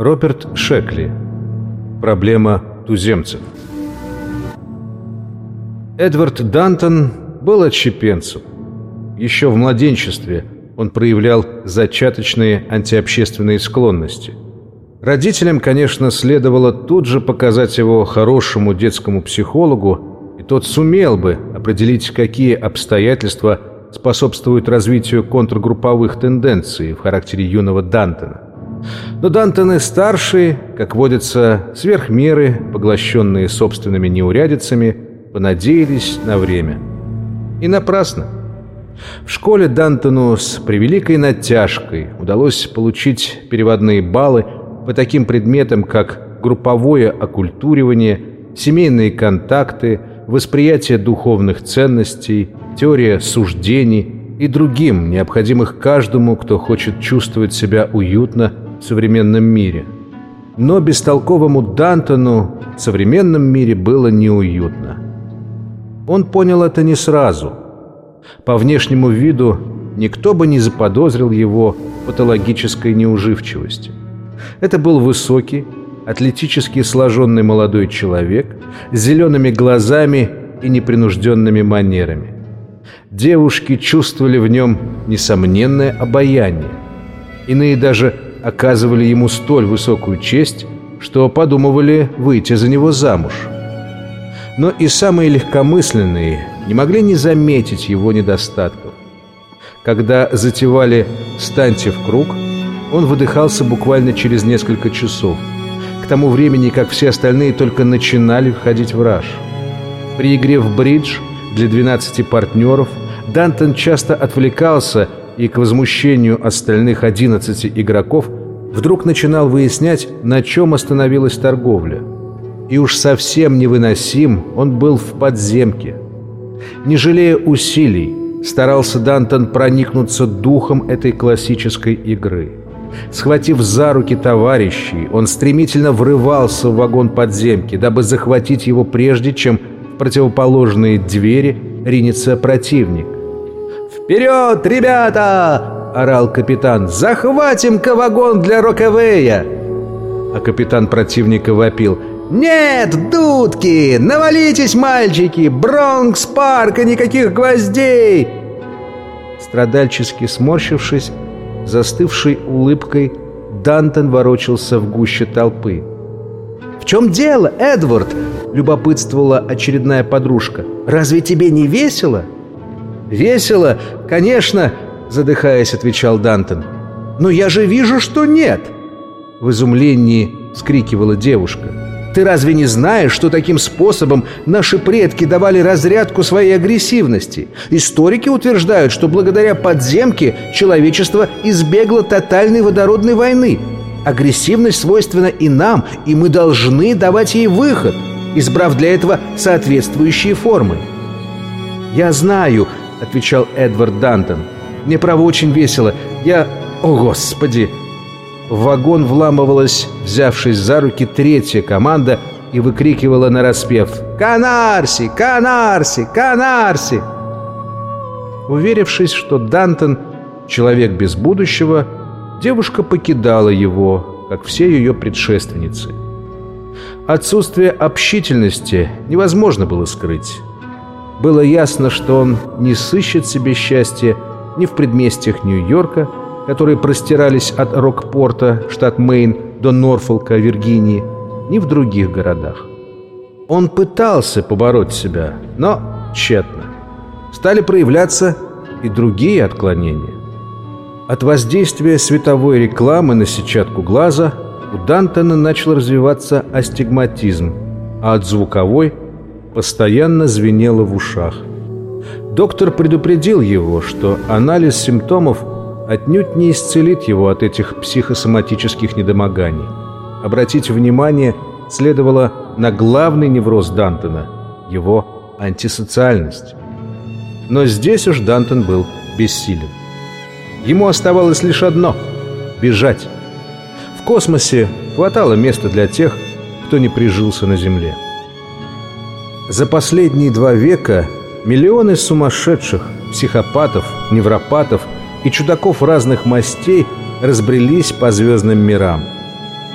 Роберт Шекли. Проблема туземцев. Эдвард Дантон был отщепенцем. Еще в младенчестве он проявлял зачаточные антиобщественные склонности. Родителям, конечно, следовало тут же показать его хорошему детскому психологу, и тот сумел бы определить, какие обстоятельства способствуют развитию контргрупповых тенденций в характере юного Дантона. Но Дантоны старшие, как водится, сверхмеры, поглощенные собственными неурядицами, понадеялись на время. И напрасно. В школе Дантону с превеликой натяжкой удалось получить переводные баллы по таким предметам, как групповое оккультуривание, семейные контакты, восприятие духовных ценностей, теория суждений и другим, необходимых каждому, кто хочет чувствовать себя уютно в современном мире. Но бестолковому Дантону в современном мире было неуютно. Он понял это не сразу – по внешнему виду никто бы не заподозрил его патологической неуживчивости. Это был высокий, атлетически сложенный молодой человек с зелеными глазами и непринужденными манерами. Девушки чувствовали в нем несомненное обаяние. Иные даже оказывали ему столь высокую честь, что подумывали выйти за него замуж. Но и самые легкомысленные не могли не заметить его недостатков. Когда затевали «станьте в круг», он выдыхался буквально через несколько часов, к тому времени, как все остальные только начинали входить в раж. При игре в бридж для 12 партнеров Дантон часто отвлекался и к возмущению остальных 11 игроков вдруг начинал выяснять, на чем остановилась торговля. И уж совсем невыносим он был в подземке – не жалея усилий, старался Дантон проникнуться духом этой классической игры. Схватив за руки товарищей, он стремительно врывался в вагон подземки, дабы захватить его прежде, чем в противоположные двери ринется противник. «Вперед, ребята!» — орал капитан. «Захватим-ка вагон для Роковея!» А капитан противника вопил — «Нет, дудки! Навалитесь, мальчики! Бронкс-парка, никаких гвоздей!» Страдальчески сморщившись, застывшей улыбкой, Дантон ворочался в гуще толпы. «В чем дело, Эдвард?» — любопытствовала очередная подружка. «Разве тебе не весело?» «Весело, конечно!» — задыхаясь, отвечал Дантон. «Но я же вижу, что нет!» В изумлении скрикивала девушка. Ты разве не знаешь, что таким способом наши предки давали разрядку своей агрессивности? Историки утверждают, что благодаря подземке человечество избегло тотальной водородной войны. Агрессивность свойственна и нам, и мы должны давать ей выход, избрав для этого соответствующие формы. «Я знаю», — отвечал Эдвард Дантон. «Мне, право, очень весело. Я... О, Господи!» В вагон вламывалась, взявшись за руки, третья команда и выкрикивала на распев «Канарси! Канарси! Канарси!». Уверившись, что Дантон — человек без будущего, девушка покидала его, как все ее предшественницы. Отсутствие общительности невозможно было скрыть. Было ясно, что он не сыщет себе счастья ни в предместьях Нью-Йорка, которые простирались от Рокпорта, штат Мэйн, до Норфолка, Виргинии, ни в других городах. Он пытался побороть себя, но тщетно. Стали проявляться и другие отклонения. От воздействия световой рекламы на сетчатку глаза у Дантона начал развиваться астигматизм, а от звуковой постоянно звенело в ушах. Доктор предупредил его, что анализ симптомов – отнюдь не исцелит его от этих психосоматических недомоганий. Обратить внимание следовало на главный невроз Дантона – его антисоциальность. Но здесь уж Дантон был бессилен. Ему оставалось лишь одно – бежать. В космосе хватало места для тех, кто не прижился на Земле. За последние два века миллионы сумасшедших, психопатов, невропатов – и чудаков разных мастей разбрелись по звездным мирам.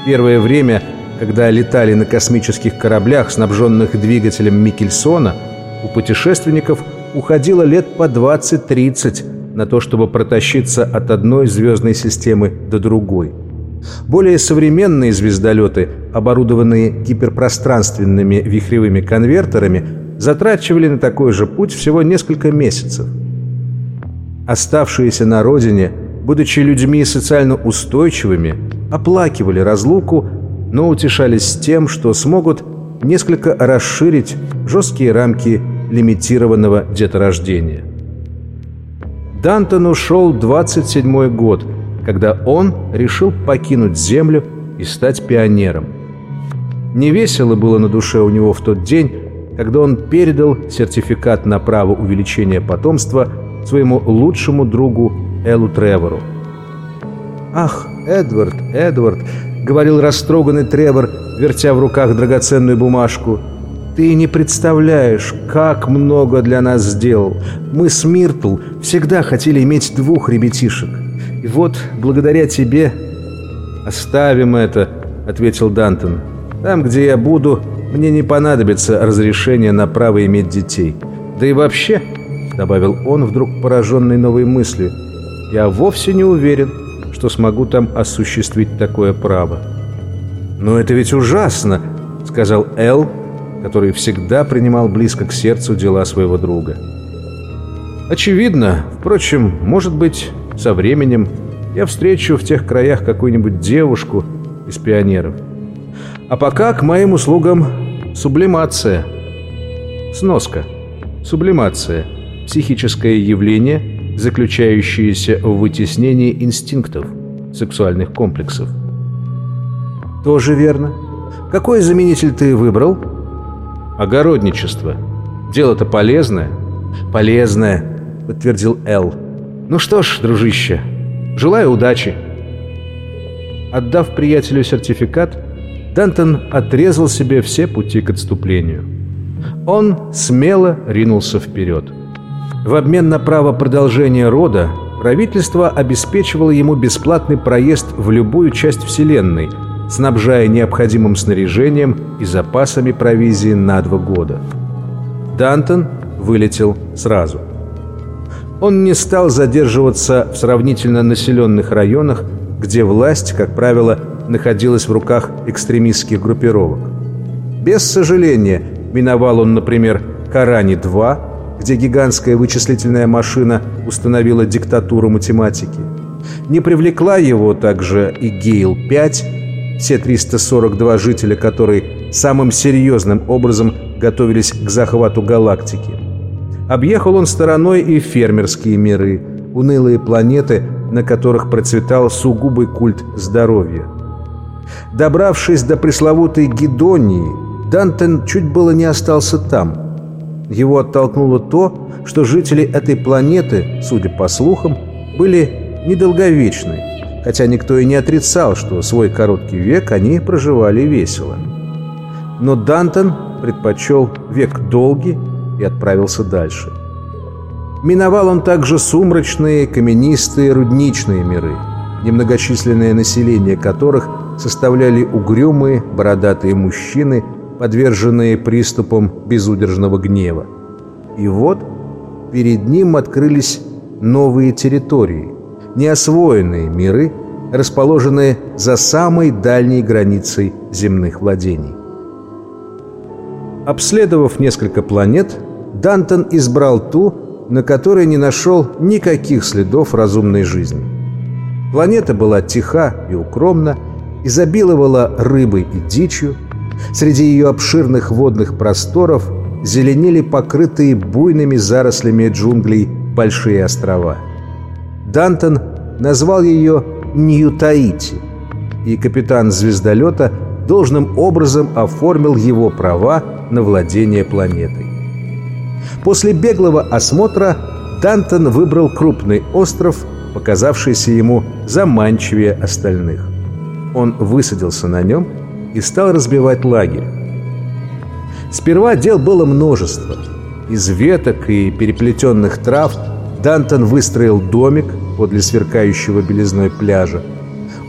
Первое время, когда летали на космических кораблях, снабженных двигателем Микельсона, у путешественников уходило лет по 20-30 на то, чтобы протащиться от одной звездной системы до другой. Более современные звездолеты, оборудованные гиперпространственными вихревыми конвертерами, затрачивали на такой же путь всего несколько месяцев. Оставшиеся на родине, будучи людьми социально устойчивыми, оплакивали разлуку, но утешались тем, что смогут несколько расширить жесткие рамки лимитированного деторождения. Дантон ушел 27 год, когда он решил покинуть Землю и стать пионером. Невесело было на душе у него в тот день, когда он передал сертификат на право увеличения потомства своему лучшему другу Элу Тревору. «Ах, Эдвард, Эдвард!» — говорил растроганный Тревор, вертя в руках драгоценную бумажку. «Ты не представляешь, как много для нас сделал. Мы с Миртл всегда хотели иметь двух ребятишек. И вот, благодаря тебе...» «Оставим это», — ответил Дантон. «Там, где я буду, мне не понадобится разрешение на право иметь детей. Да и вообще, — добавил он, вдруг пораженный новой мыслью, — я вовсе не уверен, что смогу там осуществить такое право. «Но это ведь ужасно!» — сказал Эл, который всегда принимал близко к сердцу дела своего друга. «Очевидно. Впрочем, может быть, со временем я встречу в тех краях какую-нибудь девушку из пионеров. А пока к моим услугам Сублимация. Сноска. Сублимация. Психическое явление, заключающееся в вытеснении инстинктов, сексуальных комплексов. Тоже верно. Какой заменитель ты выбрал? Огородничество. Дело-то полезное. Полезное, подтвердил Эл. Ну что ж, дружище, желаю удачи. Отдав приятелю сертификат, Дантон отрезал себе все пути к отступлению. Он смело ринулся вперед. В обмен на право продолжения рода правительство обеспечивало ему бесплатный проезд в любую часть Вселенной, снабжая необходимым снаряжением и запасами провизии на два года. Дантон вылетел сразу. Он не стал задерживаться в сравнительно населенных районах, где власть, как правило, находилась в руках экстремистских группировок. Без сожаления миновал он, например, Карани-2, где гигантская вычислительная машина установила диктатуру математики. Не привлекла его также и Гейл-5, все 342 жителя которой самым серьезным образом готовились к захвату галактики. Объехал он стороной и фермерские миры, унылые планеты, на которых процветал сугубый культ здоровья. Добравшись до пресловутой Гедонии, Дантон чуть было не остался там. Его оттолкнуло то, что жители этой планеты, судя по слухам, были недолговечны, хотя никто и не отрицал, что свой короткий век они проживали весело. Но Дантон предпочел век долгий и отправился дальше. Миновал он также сумрачные, каменистые, рудничные миры, немногочисленное население которых – составляли угрюмые, бородатые мужчины, подверженные приступам безудержного гнева. И вот перед ним открылись новые территории, неосвоенные миры, расположенные за самой дальней границей земных владений. Обследовав несколько планет, Дантон избрал ту, на которой не нашел никаких следов разумной жизни. Планета была тиха и укромна, изобиловала рыбой и дичью. Среди ее обширных водных просторов зеленели покрытые буйными зарослями джунглей большие острова. Дантон назвал ее Нью-Таити, и капитан звездолета должным образом оформил его права на владение планетой. После беглого осмотра Дантон выбрал крупный остров, показавшийся ему заманчивее остальных. Он высадился на нем и стал разбивать лагерь. Сперва дел было множество. Из веток и переплетенных трав Дантон выстроил домик подле сверкающего белизной пляжа.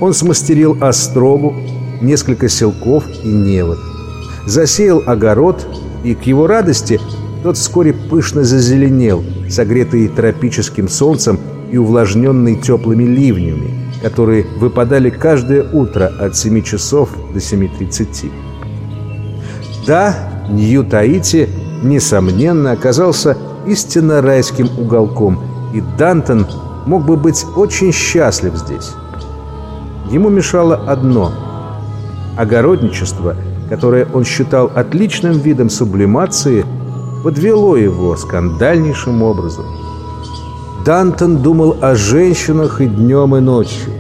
Он смастерил острогу, несколько селков и невод. Засеял огород, и к его радости тот вскоре пышно зазеленел, согретый тропическим солнцем и увлажненный теплыми ливнями, которые выпадали каждое утро от 7 часов до 7.30. Да, Нью-Таити, несомненно, оказался истинно райским уголком, и Дантон мог бы быть очень счастлив здесь. Ему мешало одно – огородничество, которое он считал отличным видом сублимации, подвело его скандальнейшим образом. Дантон думал о женщинах и днем, и ночью.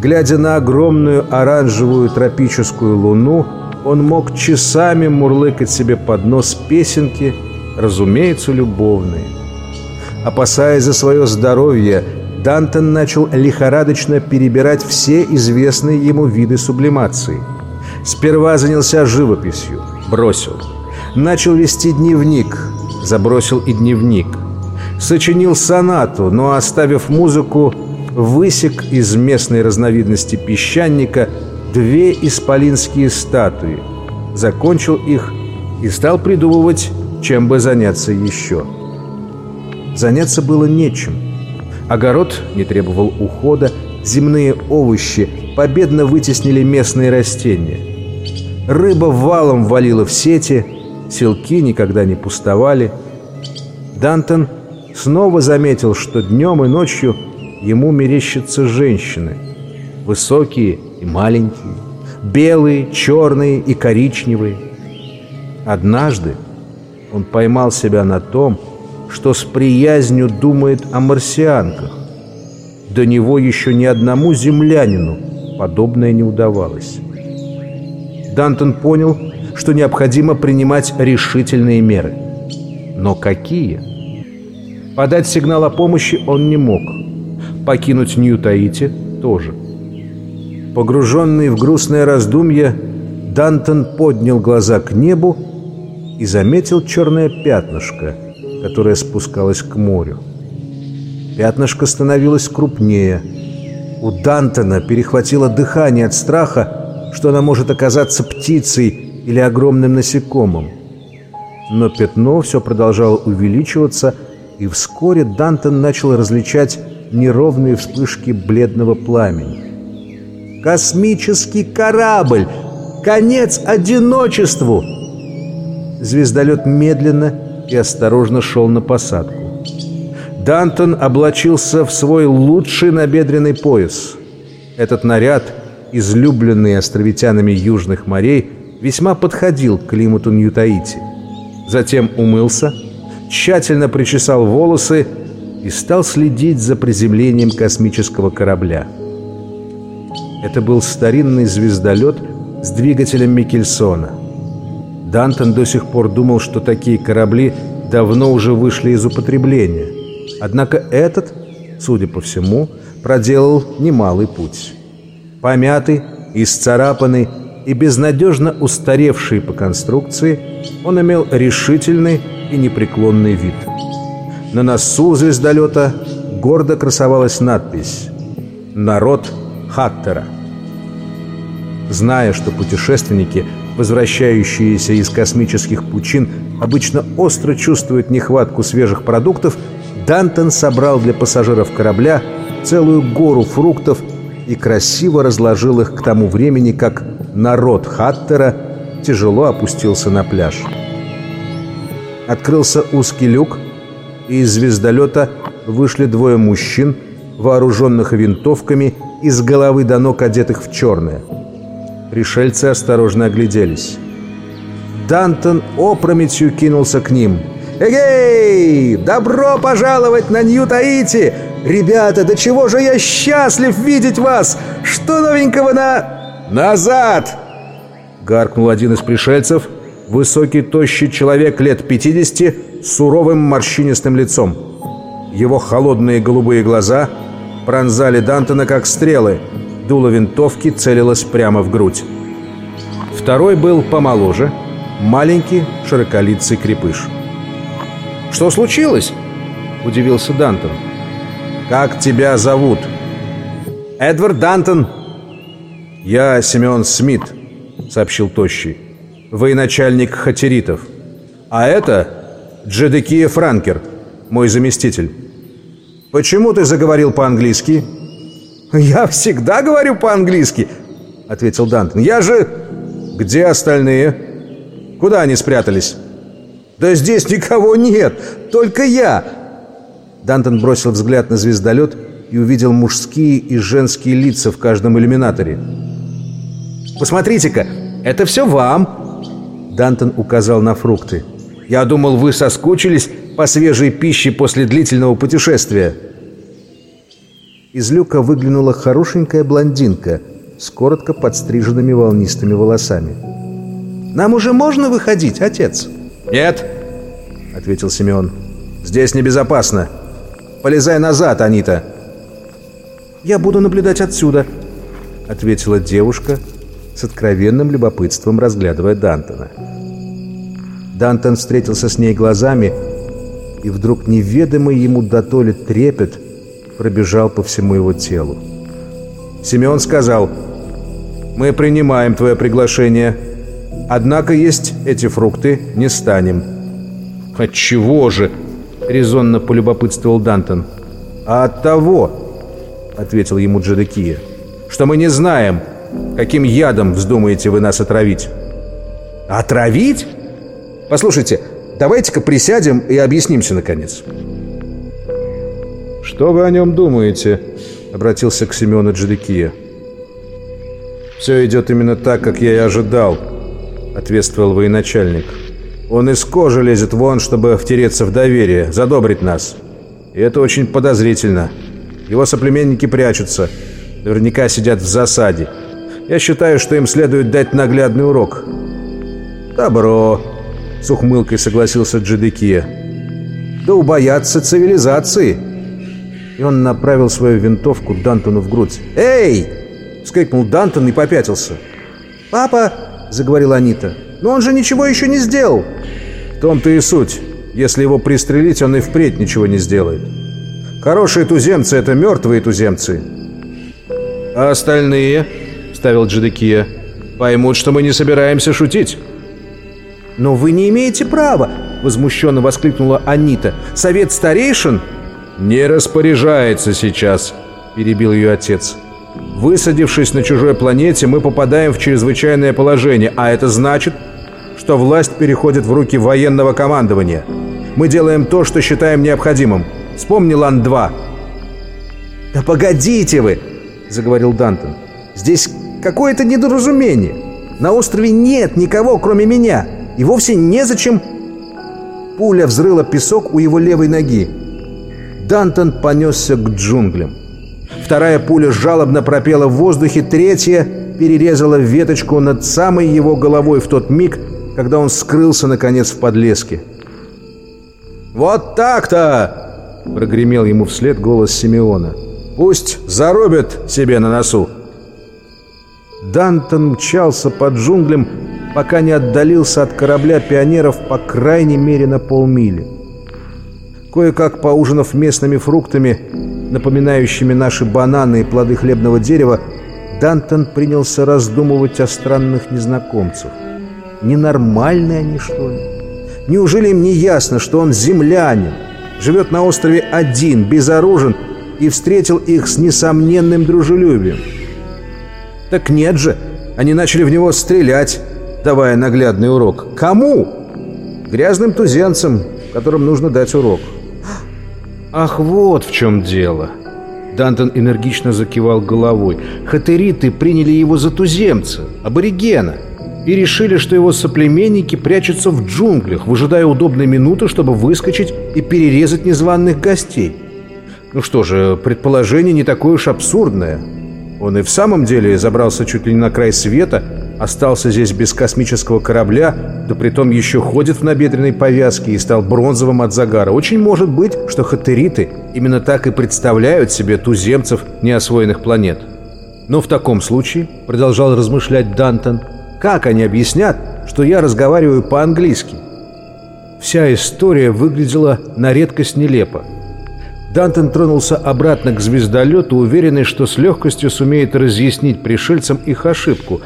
Глядя на огромную оранжевую тропическую луну, он мог часами мурлыкать себе под нос песенки, разумеется, любовные. Опасаясь за свое здоровье, Дантон начал лихорадочно перебирать все известные ему виды сублимации. Сперва занялся живописью, бросил. Начал вести дневник, забросил и дневник. Сочинил сонату, но, оставив музыку, высек из местной разновидности песчаника две исполинские статуи, закончил их и стал придумывать, чем бы заняться еще. Заняться было нечем. Огород не требовал ухода, земные овощи победно вытеснили местные растения. Рыба валом валила в сети, селки никогда не пустовали. Дантон снова заметил, что днем и ночью ему мерещатся женщины. Высокие и маленькие, белые, черные и коричневые. Однажды он поймал себя на том, что с приязнью думает о марсианках. До него еще ни одному землянину подобное не удавалось. Дантон понял, что необходимо принимать решительные меры. Но какие? Подать сигнал о помощи он не мог. Покинуть Нью-Таити тоже. Погруженный в грустное раздумье, Дантон поднял глаза к небу и заметил черное пятнышко — которая спускалась к морю. Пятнышко становилось крупнее. У Дантона перехватило дыхание от страха, что она может оказаться птицей или огромным насекомым. Но пятно все продолжало увеличиваться, и вскоре Дантон начал различать неровные вспышки бледного пламени. «Космический корабль! Конец одиночеству!» Звездолет медленно и осторожно шел на посадку. Дантон облачился в свой лучший набедренный пояс. Этот наряд, излюбленный островитянами южных морей, весьма подходил к климату Ньютаити. Затем умылся, тщательно причесал волосы и стал следить за приземлением космического корабля. Это был старинный звездолет с двигателем Микельсона – Дантон до сих пор думал, что такие корабли давно уже вышли из употребления. Однако этот, судя по всему, проделал немалый путь. Помятый, исцарапанный и безнадежно устаревший по конструкции, он имел решительный и непреклонный вид. На носу звездолета гордо красовалась надпись «Народ Хаттера». Зная, что путешественники – возвращающиеся из космических пучин, обычно остро чувствуют нехватку свежих продуктов, Дантон собрал для пассажиров корабля целую гору фруктов и красиво разложил их к тому времени, как народ Хаттера тяжело опустился на пляж. Открылся узкий люк, и из звездолета вышли двое мужчин, вооруженных винтовками и с головы до ног одетых в черное – Пришельцы осторожно огляделись. Дантон опрометью кинулся к ним. «Эгей! Добро пожаловать на Нью-Таити! Ребята, до чего же я счастлив видеть вас! Что новенького на...» «Назад!» Гаркнул один из пришельцев, высокий, тощий человек лет 50 с суровым морщинистым лицом. Его холодные голубые глаза пронзали Дантона как стрелы — Дуло винтовки целилось прямо в грудь. Второй был помоложе, маленький, широколицый крепыш. «Что случилось?» – удивился Дантон. «Как тебя зовут?» «Эдвард Дантон». «Я Семен Смит», — сообщил Тощий. «Военачальник хатеритов. А это Джедекия Франкер, мой заместитель». «Почему ты заговорил по-английски?» «Я всегда говорю по-английски», — ответил Дантон. «Я же...» «Где остальные? Куда они спрятались?» «Да здесь никого нет, только я!» Дантон бросил взгляд на звездолет и увидел мужские и женские лица в каждом иллюминаторе. «Посмотрите-ка, это все вам!» Дантон указал на фрукты. «Я думал, вы соскучились по свежей пище после длительного путешествия». Из люка выглянула хорошенькая блондинка с коротко подстриженными волнистыми волосами. «Нам уже можно выходить, отец?» «Нет», — ответил Семен. «Здесь небезопасно. Полезай назад, Анита». «Я буду наблюдать отсюда», — ответила девушка, с откровенным любопытством разглядывая Дантона. Дантон встретился с ней глазами, и вдруг неведомый ему дотоле трепет пробежал по всему его телу. Симеон сказал, «Мы принимаем твое приглашение, однако есть эти фрукты не станем». «Отчего же?» — резонно полюбопытствовал Дантон. «А от того», — ответил ему Джедекия, — «что мы не знаем, Каким ядом вздумаете вы нас отравить?» «Отравить? Послушайте, давайте-ка присядем и объяснимся, наконец». «Что вы о нем думаете?» — обратился к Семену Джедекия. «Все идет именно так, как я и ожидал», — ответствовал военачальник. «Он из кожи лезет вон, чтобы втереться в доверие, задобрить нас. И это очень подозрительно. Его соплеменники прячутся, наверняка сидят в засаде. Я считаю, что им следует дать наглядный урок». «Добро», — с ухмылкой согласился Джедекия. «Да убоятся цивилизации». И он направил свою винтовку Дантону в грудь. «Эй!» — вскрикнул Дантон и попятился. «Папа!» — заговорила Анита. «Но он же ничего еще не сделал!» «В том-то и суть. Если его пристрелить, он и впредь ничего не сделает. Хорошие туземцы — это мертвые туземцы. А остальные...» вставил Джедекия. «Поймут, что мы не собираемся шутить». «Но вы не имеете права!» — возмущенно воскликнула Анита. «Совет старейшин...» «Не распоряжается сейчас», — перебил ее отец. «Высадившись на чужой планете, мы попадаем в чрезвычайное положение, а это значит, что власть переходит в руки военного командования. Мы делаем то, что считаем необходимым. Вспомни Лан-2». «Да погодите вы!» — заговорил Дантон. «Здесь Какое-то недоразумение. На острове нет никого, кроме меня. И вовсе незачем... Пуля взрыла песок у его левой ноги. Дантон понесся к джунглям. Вторая пуля жалобно пропела в воздухе, третья перерезала веточку над самой его головой в тот миг, когда он скрылся, наконец, в подлеске. «Вот так-то!» — прогремел ему вслед голос Симеона. «Пусть зарубят себе на носу!» Дантон мчался по джунглям, пока не отдалился от корабля пионеров по крайней мере на полмили. Кое-как поужинав местными фруктами, напоминающими наши бананы и плоды хлебного дерева, Дантон принялся раздумывать о странных незнакомцах. Ненормальные они, что ли? Неужели им не ясно, что он землянин, живет на острове один, безоружен и встретил их с несомненным дружелюбием? Так нет же, они начали в него стрелять, давая наглядный урок. Кому? Грязным туземцам, которым нужно дать урок. Ах, вот в чем дело. Дантон энергично закивал головой. Хатериты приняли его за туземца, аборигена, и решили, что его соплеменники прячутся в джунглях, выжидая удобной минуты, чтобы выскочить и перерезать незваных гостей. Ну что же, предположение не такое уж абсурдное. Он и в самом деле забрался чуть ли не на край света, остался здесь без космического корабля, да притом еще ходит в набедренной повязке и стал бронзовым от загара. Очень может быть, что хатериты именно так и представляют себе туземцев неосвоенных планет. Но в таком случае, продолжал размышлять Дантон, как они объяснят, что я разговариваю по-английски? Вся история выглядела на редкость нелепо. Дантон тронулся обратно к звездолету, уверенный, что с легкостью сумеет разъяснить пришельцам их ошибку.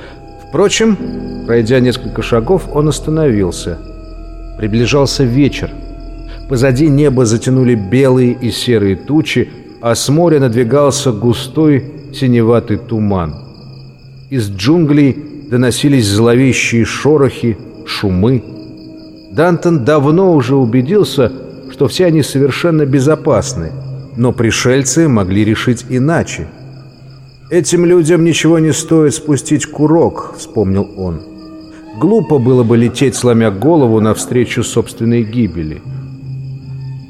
Впрочем, пройдя несколько шагов, он остановился. Приближался вечер. Позади неба затянули белые и серые тучи, а с моря надвигался густой синеватый туман. Из джунглей доносились зловещие шорохи, шумы. Дантон давно уже убедился, что все они совершенно безопасны, но пришельцы могли решить иначе. «Этим людям ничего не стоит спустить курок», — вспомнил он. «Глупо было бы лететь, сломя голову, навстречу собственной гибели».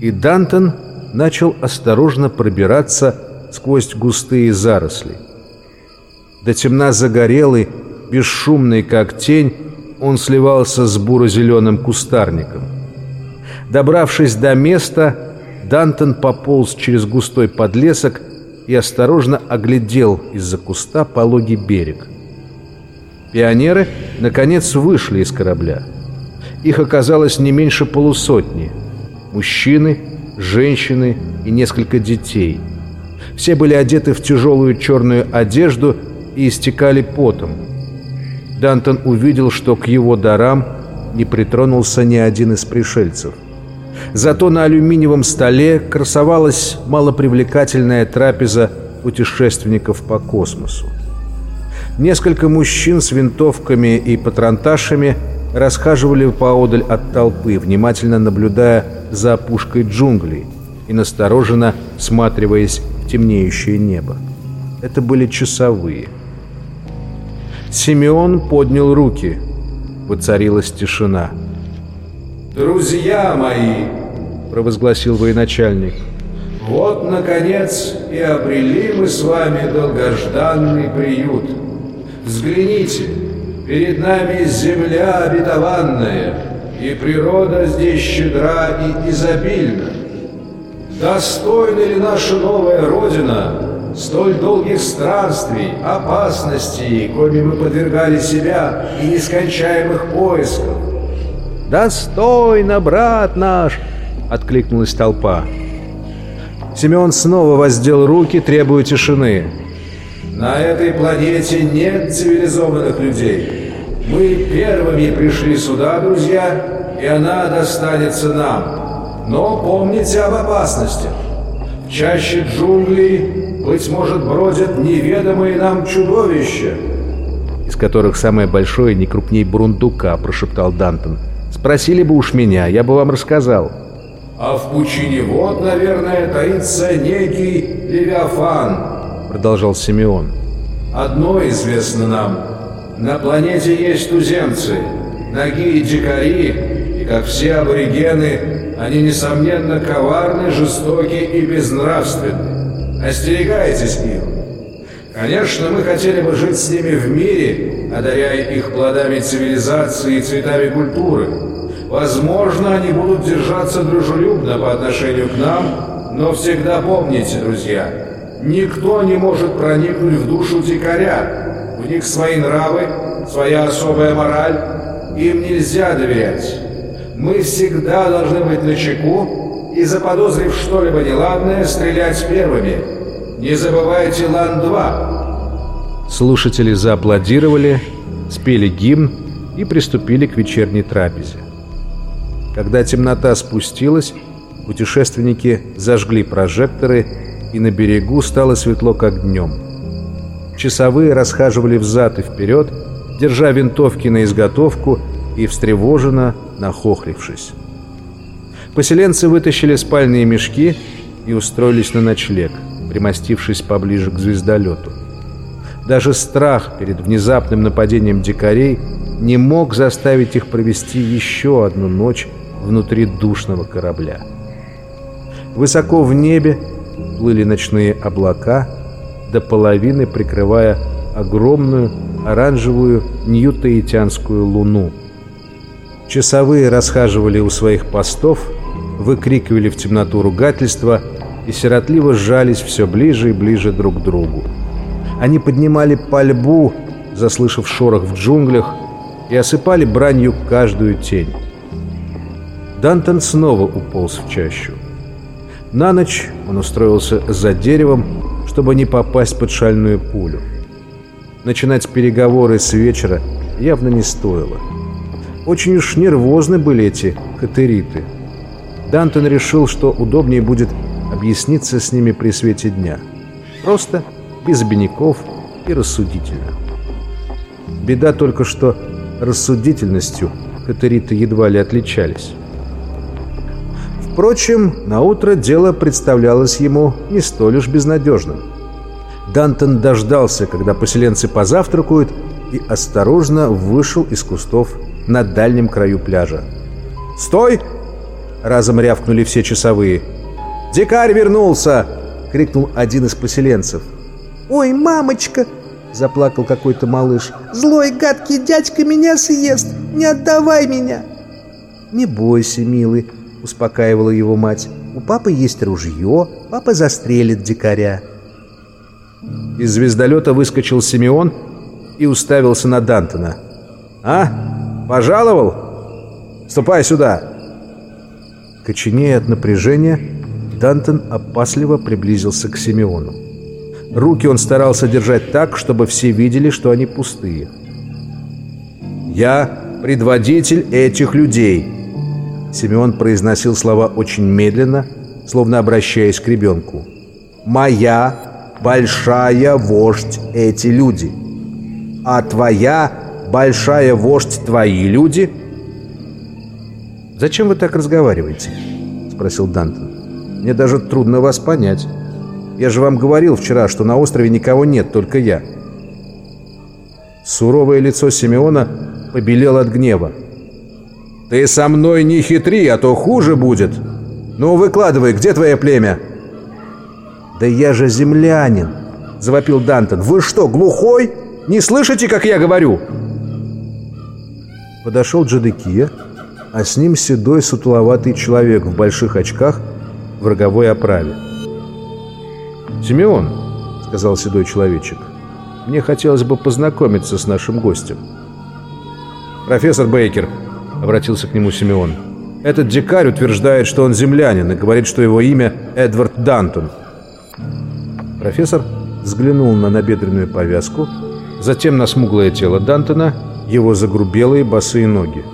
И Дантон начал осторожно пробираться сквозь густые заросли. До темна загорелый, бесшумный как тень, он сливался с буро-зеленым кустарником. Добравшись до места, Дантон пополз через густой подлесок и осторожно оглядел из-за куста пологий берег. Пионеры, наконец, вышли из корабля. Их оказалось не меньше полусотни. Мужчины, женщины и несколько детей. Все были одеты в тяжелую черную одежду и истекали потом. Дантон увидел, что к его дарам не притронулся ни один из пришельцев. Зато на алюминиевом столе красовалась малопривлекательная трапеза путешественников по космосу. Несколько мужчин с винтовками и патронташами расхаживали поодаль от толпы, внимательно наблюдая за опушкой джунглей и настороженно всматриваясь в темнеющее небо. Это были часовые. Симеон поднял руки. Воцарилась тишина. «Друзья мои!» — провозгласил военачальник. «Вот, наконец, и обрели мы с вами долгожданный приют. Взгляните, перед нами земля обетованная, и природа здесь щедра и изобильна. Достойна ли наша новая Родина столь долгих странствий, опасностей, коими мы подвергали себя, и нескончаемых поисков? «Достойно, брат наш!» — откликнулась толпа. Семен снова воздел руки, требуя тишины. «На этой планете нет цивилизованных людей. Мы первыми пришли сюда, друзья, и она достанется нам. Но помните об опасности. Чаще джунглей, быть может, бродят неведомые нам чудовища, из которых самое большое не крупней бурундука, прошептал Дантон. Спросили бы уж меня, я бы вам рассказал. А в пучине вод, наверное, таится некий Левиафан, продолжал Симеон. Одно известно нам. На планете есть туземцы, ноги и дикари, и, как все аборигены, они, несомненно, коварны, жестоки и безнравственны. Остерегайтесь их. Конечно, мы хотели бы жить с ними в мире, одаряя их плодами цивилизации и цветами культуры. Возможно, они будут держаться дружелюбно по отношению к нам, но всегда помните, друзья, никто не может проникнуть в душу дикаря. У них свои нравы, своя особая мораль, им нельзя доверять. Мы всегда должны быть начеку и, заподозрив что-либо неладное, стрелять первыми. Не забывайте Лан-2!» Слушатели зааплодировали, спели гимн и приступили к вечерней трапезе. Когда темнота спустилась, путешественники зажгли прожекторы, и на берегу стало светло, как днем. Часовые расхаживали взад и вперед, держа винтовки на изготовку и встревоженно нахохлившись. Поселенцы вытащили спальные мешки и устроились на ночлег – примостившись поближе к звездолету. Даже страх перед внезапным нападением дикарей не мог заставить их провести еще одну ночь внутри душного корабля. Высоко в небе плыли ночные облака, до половины прикрывая огромную оранжевую ньютаитянскую луну. Часовые расхаживали у своих постов, выкрикивали в темноту ругательства – и сиротливо сжались все ближе и ближе друг к другу. Они поднимали пальбу, заслышав шорох в джунглях, и осыпали бранью каждую тень. Дантон снова уполз в чащу. На ночь он устроился за деревом, чтобы не попасть под шальную пулю. Начинать переговоры с вечера явно не стоило. Очень уж нервозны были эти катериты. Дантон решил, что удобнее будет объясниться с ними при свете дня. Просто, без обиняков и рассудительно. Беда только, что рассудительностью катериты едва ли отличались. Впрочем, на утро дело представлялось ему не столь уж безнадежным. Дантон дождался, когда поселенцы позавтракают, и осторожно вышел из кустов на дальнем краю пляжа. «Стой!» — разом рявкнули все часовые. «Дикарь вернулся!» — крикнул один из поселенцев. «Ой, мамочка!» — заплакал какой-то малыш. «Злой гадкий дядька меня съест! Не отдавай меня!» «Не бойся, милый!» — успокаивала его мать. «У папы есть ружье, папа застрелит дикаря». Из звездолета выскочил Симеон и уставился на Дантона. «А? Пожаловал? Ступай сюда!» Коченея от напряжения, Дантон опасливо приблизился к Симеону. Руки он старался держать так, чтобы все видели, что они пустые. «Я предводитель этих людей!» Симеон произносил слова очень медленно, словно обращаясь к ребенку. «Моя большая вождь эти люди, а твоя большая вождь твои люди?» «Зачем вы так разговариваете?» — спросил Дантон. «Мне даже трудно вас понять. Я же вам говорил вчера, что на острове никого нет, только я». Суровое лицо Симеона побелело от гнева. «Ты со мной не хитри, а то хуже будет. Ну, выкладывай, где твое племя?» «Да я же землянин!» — завопил Дантон. «Вы что, глухой? Не слышите, как я говорю?» Подошел Джадекия, а с ним седой сутуловатый человек в больших очках в роговой оправе. «Симеон», — сказал седой человечек, — «мне хотелось бы познакомиться с нашим гостем». «Профессор Бейкер», — обратился к нему Симеон, — «этот дикарь утверждает, что он землянин, и говорит, что его имя Эдвард Дантон». Профессор взглянул на набедренную повязку, затем на смуглое тело Дантона, его загрубелые босые ноги.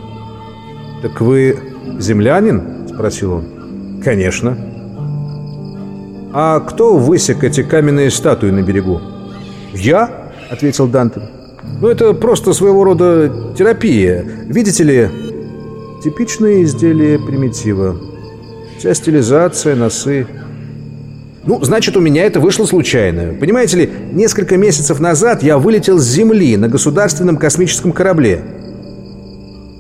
«Так вы землянин?» — спросил он. «Конечно». «А кто высек эти каменные статуи на берегу?» «Я?» — ответил Дантон. «Ну, это просто своего рода терапия. Видите ли, типичное изделие примитива. Вся стилизация, носы. Ну, значит, у меня это вышло случайно. Понимаете ли, несколько месяцев назад я вылетел с Земли на государственном космическом корабле.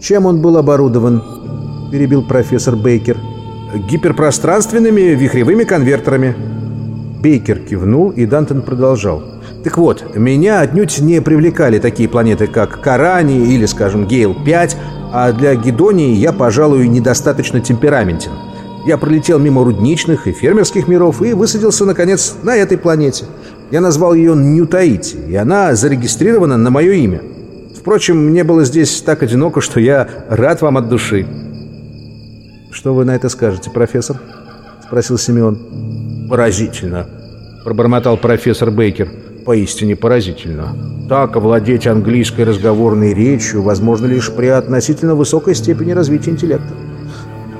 Чем он был оборудован? Перебил профессор Бейкер. Гиперпространственными вихревыми конвертерами. Бейкер кивнул, и Дантон продолжал. Так вот, меня отнюдь не привлекали такие планеты, как Карани или, скажем, Гейл-5, а для Гедонии я, пожалуй, недостаточно темпераментен. Я пролетел мимо рудничных и фермерских миров и высадился, наконец, на этой планете. Я назвал ее Нью-Таити, и она зарегистрирована на мое имя. Впрочем, мне было здесь так одиноко, что я рад вам от души. «Что вы на это скажете, профессор?» — спросил Симеон. «Поразительно», — пробормотал профессор Бейкер. «Поистине поразительно. Так овладеть английской разговорной речью возможно лишь при относительно высокой степени развития интеллекта.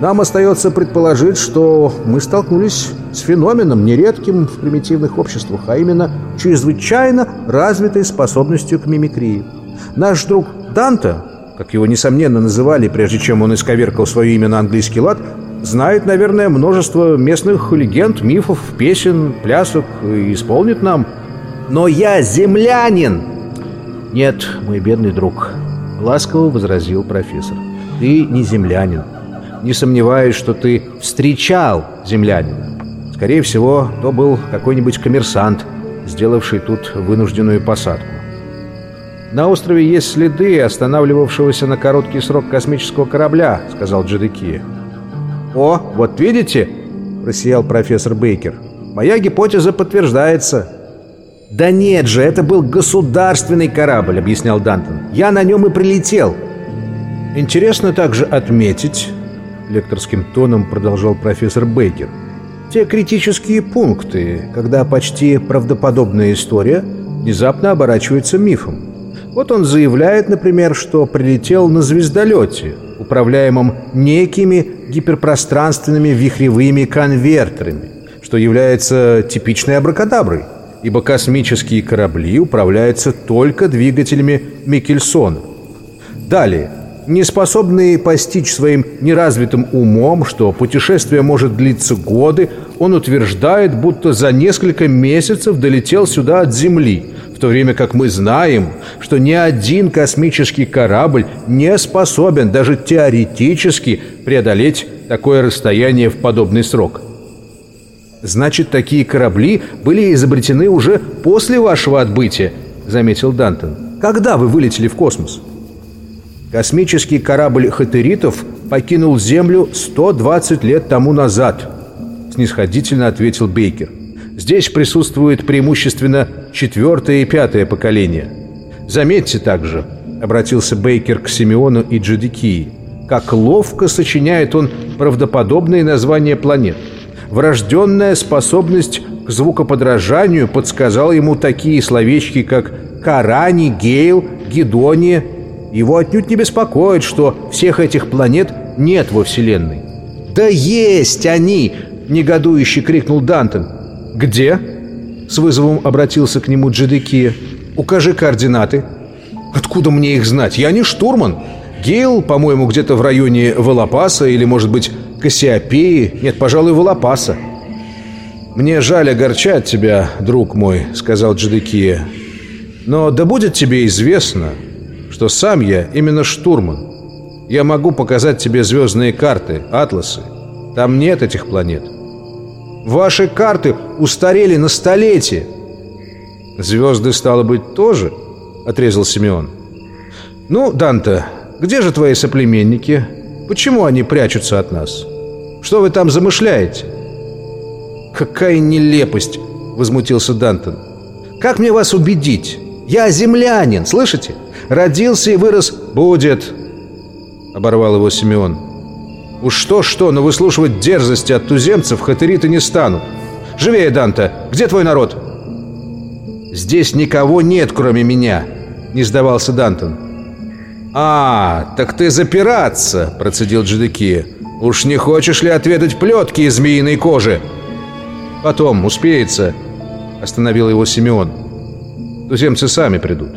Нам остается предположить, что мы столкнулись с феноменом, нередким в примитивных обществах, а именно чрезвычайно развитой способностью к мимикрии. Наш друг Данте, как его несомненно называли, прежде чем он исковеркал свое имя на английский лад, знает, наверное, множество местных легенд, мифов, песен, плясок и исполнит нам. Но я землянин! Нет, мой бедный друг, ласково возразил профессор. Ты не землянин не сомневаюсь, что ты встречал землянина. Скорее всего, то был какой-нибудь коммерсант, сделавший тут вынужденную посадку. «На острове есть следы останавливавшегося на короткий срок космического корабля», — сказал Джедекия. «О, вот видите?» — просиял профессор Бейкер. «Моя гипотеза подтверждается». «Да нет же, это был государственный корабль», — объяснял Дантон. «Я на нем и прилетел». Интересно также отметить, лекторским тоном продолжал профессор Бейкер, те критические пункты, когда почти правдоподобная история внезапно оборачивается мифом. Вот он заявляет, например, что прилетел на звездолете, управляемом некими гиперпространственными вихревыми конвертерами, что является типичной абракадаброй, ибо космические корабли управляются только двигателями Микельсона. Далее, неспособный постичь своим неразвитым умом, что путешествие может длиться годы, он утверждает, будто за несколько месяцев долетел сюда от Земли – то время как мы знаем, что ни один космический корабль не способен даже теоретически преодолеть такое расстояние в подобный срок. Значит, такие корабли были изобретены уже после вашего отбытия, заметил Дантон. Когда вы вылетели в космос? Космический корабль хатеритов покинул Землю 120 лет тому назад, снисходительно ответил Бейкер. Здесь присутствует преимущественно четвертое и пятое поколение. Заметьте также, обратился Бейкер к Симеону и Джудикии, как ловко сочиняет он правдоподобные названия планет. Врожденная способность к звукоподражанию подсказала ему такие словечки, как Карани, Гейл, Гедония. Его отнюдь не беспокоит, что всех этих планет нет во Вселенной. «Да есть они!» — негодующе крикнул Дантон. «Где?» — с вызовом обратился к нему Джедекия. «Укажи координаты». «Откуда мне их знать? Я не штурман. Гейл, по-моему, где-то в районе Волопаса или, может быть, Кассиопеи. Нет, пожалуй, Волопаса». «Мне жаль огорчать тебя, друг мой», — сказал Джедекия. «Но да будет тебе известно, что сам я именно штурман. Я могу показать тебе звездные карты, атласы. Там нет этих планет. Ваши карты устарели на столетие. Звезды, стало быть, тоже? Отрезал Симеон. Ну, Данте, где же твои соплеменники? Почему они прячутся от нас? Что вы там замышляете? Какая нелепость, возмутился Дантон. Как мне вас убедить? Я землянин, слышите? Родился и вырос. Будет, оборвал его Симеон. Уж что-что, но выслушивать дерзости от туземцев хатериты не станут. Живее, Данте! Где твой народ? Здесь никого нет, кроме меня, не сдавался Дантон. А, так ты запираться, процедил Джедекия. Уж не хочешь ли отведать плетки из змеиной кожи? Потом, успеется, остановил его Симеон. Туземцы сами придут.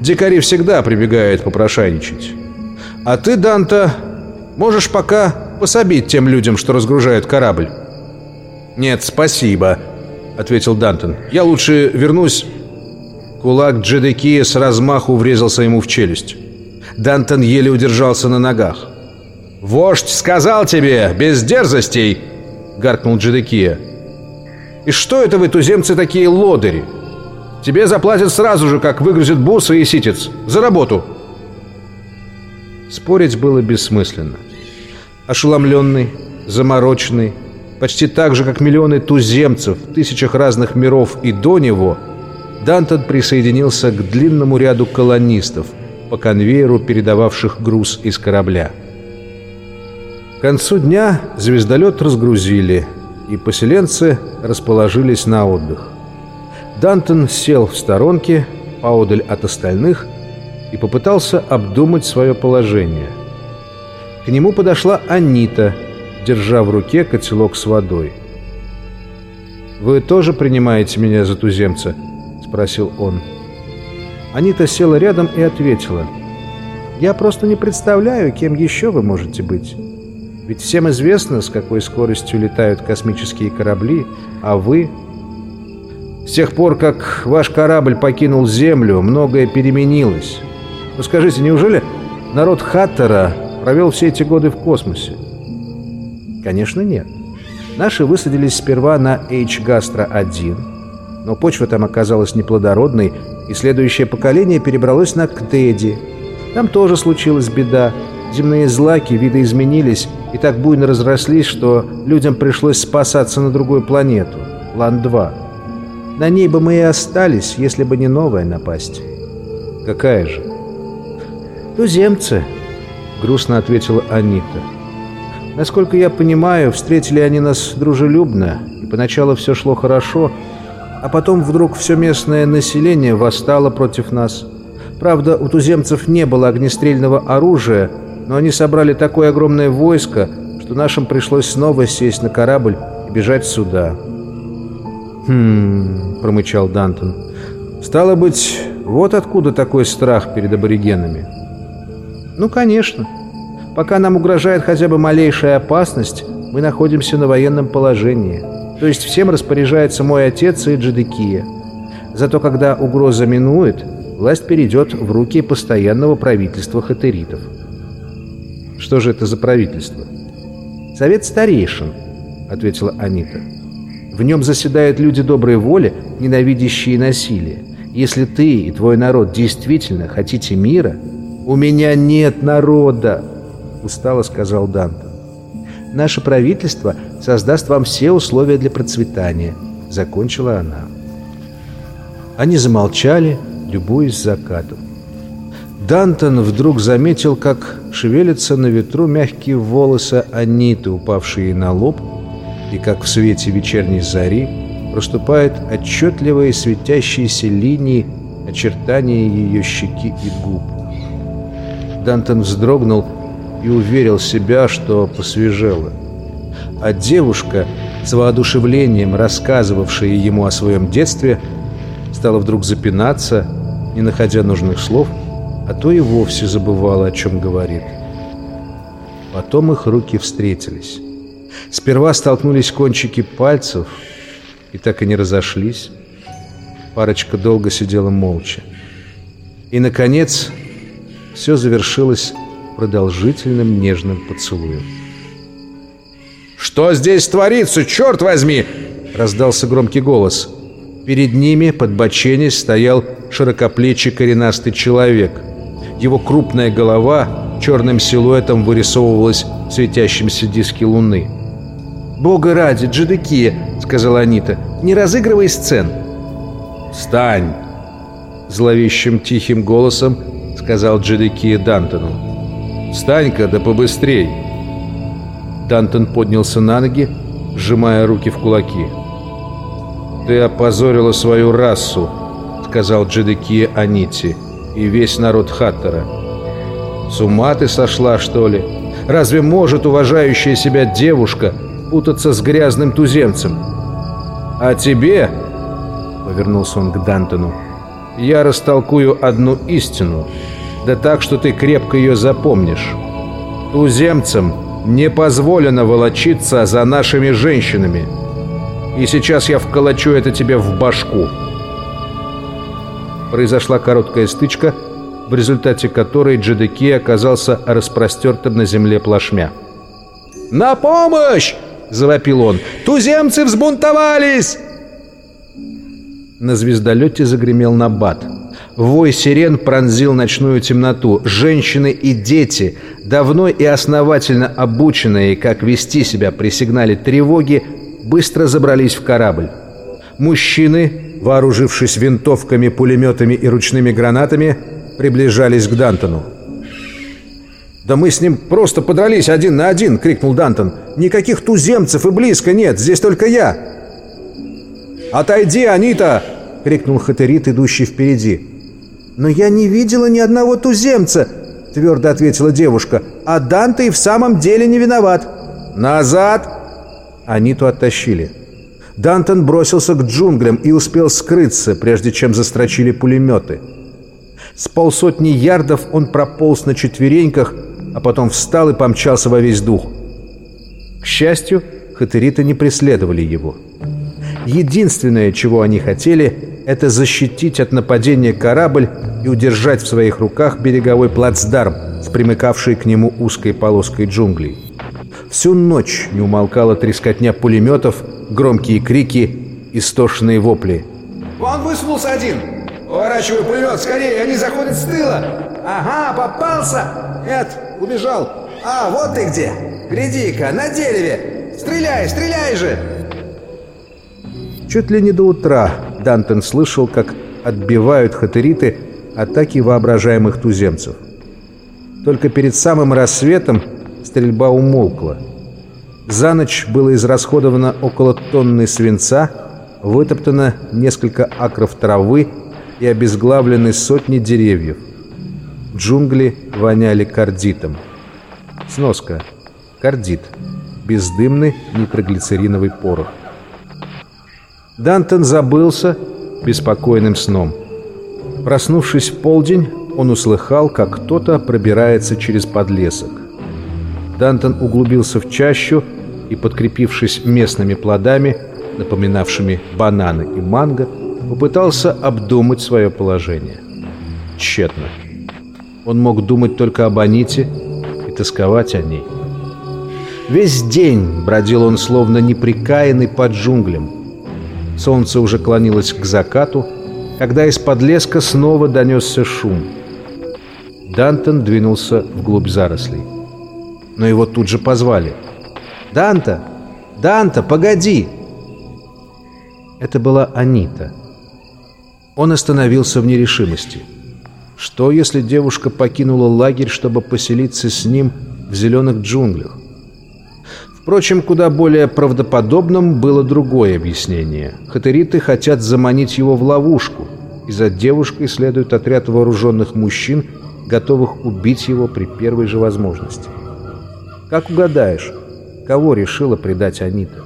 Дикари всегда прибегают попрошайничать. А ты, Данта, Можешь пока пособить тем людям, что разгружают корабль». «Нет, спасибо», — ответил Дантон. «Я лучше вернусь...» Кулак Джедекия с размаху врезался ему в челюсть. Дантон еле удержался на ногах. «Вождь сказал тебе, без дерзостей!» — гаркнул Джедекия. «И что это вы, туземцы, такие лодыри? Тебе заплатят сразу же, как выгрузят бусы и ситец. За работу!» Спорить было бессмысленно. Ошеломленный, замороченный, почти так же, как миллионы туземцев в тысячах разных миров и до него, Дантон присоединился к длинному ряду колонистов по конвейеру, передававших груз из корабля. К концу дня звездолет разгрузили, и поселенцы расположились на отдых. Дантон сел в сторонке, поодаль от остальных, и попытался обдумать свое положение. К нему подошла Анита, держа в руке котелок с водой. «Вы тоже принимаете меня за туземца?» — спросил он. Анита села рядом и ответила. «Я просто не представляю, кем еще вы можете быть. Ведь всем известно, с какой скоростью летают космические корабли, а вы...» «С тех пор, как ваш корабль покинул Землю, многое переменилось. Но скажите, неужели народ Хаттера провел все эти годы в космосе? Конечно, нет. Наши высадились сперва на H-Gastro-1, но почва там оказалась неплодородной, и следующее поколение перебралось на Ктеди. Там тоже случилась беда. Земные злаки видоизменились и так буйно разрослись, что людям пришлось спасаться на другую планету, Лан-2. На ней бы мы и остались, если бы не новая напасть. Какая же? «Туземцы», — грустно ответила Анита. Насколько я понимаю, встретили они нас дружелюбно, и поначалу все шло хорошо, а потом вдруг все местное население восстало против нас. Правда, у туземцев не было огнестрельного оружия, но они собрали такое огромное войско, что нашим пришлось снова сесть на корабль и бежать сюда. «Хм...» — промычал Дантон. «Стало быть, вот откуда такой страх перед аборигенами». «Ну, конечно. Пока нам угрожает хотя бы малейшая опасность, мы находимся на военном положении. То есть всем распоряжается мой отец и Джедекия. Зато когда угроза минует, власть перейдет в руки постоянного правительства хатеритов». «Что же это за правительство?» «Совет старейшин», — ответила Анита. В нем заседают люди доброй воли, ненавидящие насилие. Если ты и твой народ действительно хотите мира, у меня нет народа, устало сказал Данте. Наше правительство создаст вам все условия для процветания, закончила она. Они замолчали, любуясь закатом. Дантон вдруг заметил, как шевелятся на ветру мягкие волосы Аниты, упавшие на лоб, и как в свете вечерней зари проступают отчетливые светящиеся линии очертания ее щеки и губ. Дантон вздрогнул и уверил себя, что посвежело. А девушка, с воодушевлением рассказывавшая ему о своем детстве, стала вдруг запинаться, не находя нужных слов, а то и вовсе забывала, о чем говорит. Потом их руки встретились. Сперва столкнулись кончики пальцев и так и не разошлись. Парочка долго сидела молча. И, наконец, все завершилось продолжительным нежным поцелуем. «Что здесь творится, черт возьми!» — раздался громкий голос. Перед ними, под боченись, стоял широкоплечий коренастый человек. Его крупная голова черным силуэтом вырисовывалась в светящемся диске луны. «Бога ради, Джедекия!» — сказала Анита. «Не разыгрывай сцен!» «Встань!» — зловещим тихим голосом сказал Джедекия Дантону. «Встань-ка, да побыстрей!» Дантон поднялся на ноги, сжимая руки в кулаки. «Ты опозорила свою расу», — сказал Джедекия Анити, — «и весь народ Хаттера. С ума ты сошла, что ли? Разве может уважающая себя девушка путаться с грязным туземцем. А тебе, — повернулся он к Дантону, — я растолкую одну истину, да так, что ты крепко ее запомнишь. Туземцам не позволено волочиться за нашими женщинами. И сейчас я вколочу это тебе в башку. Произошла короткая стычка, в результате которой Джедеки оказался распростертым на земле плашмя. «На помощь!» — завопил он. «Туземцы взбунтовались!» На звездолете загремел набат. Вой сирен пронзил ночную темноту. Женщины и дети, давно и основательно обученные, как вести себя при сигнале тревоги, быстро забрались в корабль. Мужчины, вооружившись винтовками, пулеметами и ручными гранатами, приближались к Дантону. «Да мы с ним просто подрались один на один!» — крикнул Дантон. «Никаких туземцев и близко нет, здесь только я!» «Отойди, Анита!» — крикнул Хатерит, идущий впереди. «Но я не видела ни одного туземца!» — твердо ответила девушка. «А Данте и в самом деле не виноват!» «Назад!» Аниту оттащили. Дантон бросился к джунглям и успел скрыться, прежде чем застрочили пулеметы. С полсотни ярдов он прополз на четвереньках, а потом встал и помчался во весь дух. К счастью, хатериты не преследовали его. Единственное, чего они хотели, это защитить от нападения корабль и удержать в своих руках береговой плацдарм с примыкавшей к нему узкой полоской джунглей. Всю ночь не умолкала трескотня пулеметов, громкие крики, истошные вопли. «Вон высунулся один! Уворачивай пулемет, скорее, они заходят с тыла! Ага, попался! Нет, убежал. А, вот ты где. Гляди-ка, на дереве. Стреляй, стреляй же. Чуть ли не до утра Дантон слышал, как отбивают хатериты атаки воображаемых туземцев. Только перед самым рассветом стрельба умолкла, За ночь было израсходовано около тонны свинца, вытоптано несколько акров травы и обезглавлены сотни деревьев. Джунгли воняли кардитом. Сноска. Кардит. Бездымный нитроглицериновый порох. Дантон забылся беспокойным сном. Проснувшись в полдень, он услыхал, как кто-то пробирается через подлесок. Дантон углубился в чащу и, подкрепившись местными плодами, напоминавшими бананы и манго, попытался обдумать свое положение. Тщетно. Он мог думать только об Аните и тосковать о ней. Весь день бродил он словно неприкаянный под джунглем. Солнце уже клонилось к закату, когда из-под леска снова донесся шум. Дантон двинулся вглубь зарослей. Но его тут же позвали. «Данта! Данта, погоди!» Это была Анита. Он остановился в нерешимости. Что, если девушка покинула лагерь, чтобы поселиться с ним в зеленых джунглях? Впрочем, куда более правдоподобным было другое объяснение. Хатериты хотят заманить его в ловушку, и за девушкой следует отряд вооруженных мужчин, готовых убить его при первой же возможности. Как угадаешь, кого решила предать Анита?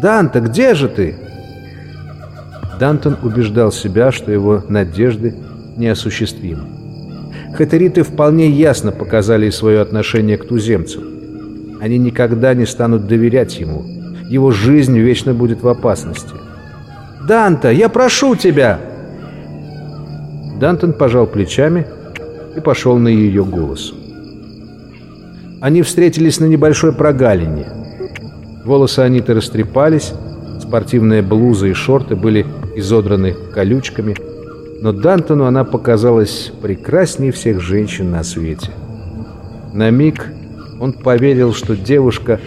«Данта, где же ты?» Дантон убеждал себя, что его надежды неосуществимы. Хатериты вполне ясно показали свое отношение к туземцам. Они никогда не станут доверять ему. Его жизнь вечно будет в опасности. «Данта, я прошу тебя!» Дантон пожал плечами и пошел на ее голос. Они встретились на небольшой прогалине. Волосы Аниты растрепались, спортивная блуза и шорты были изодраны колючками, но Дантону она показалась прекраснее всех женщин на свете. На миг он поверил, что девушка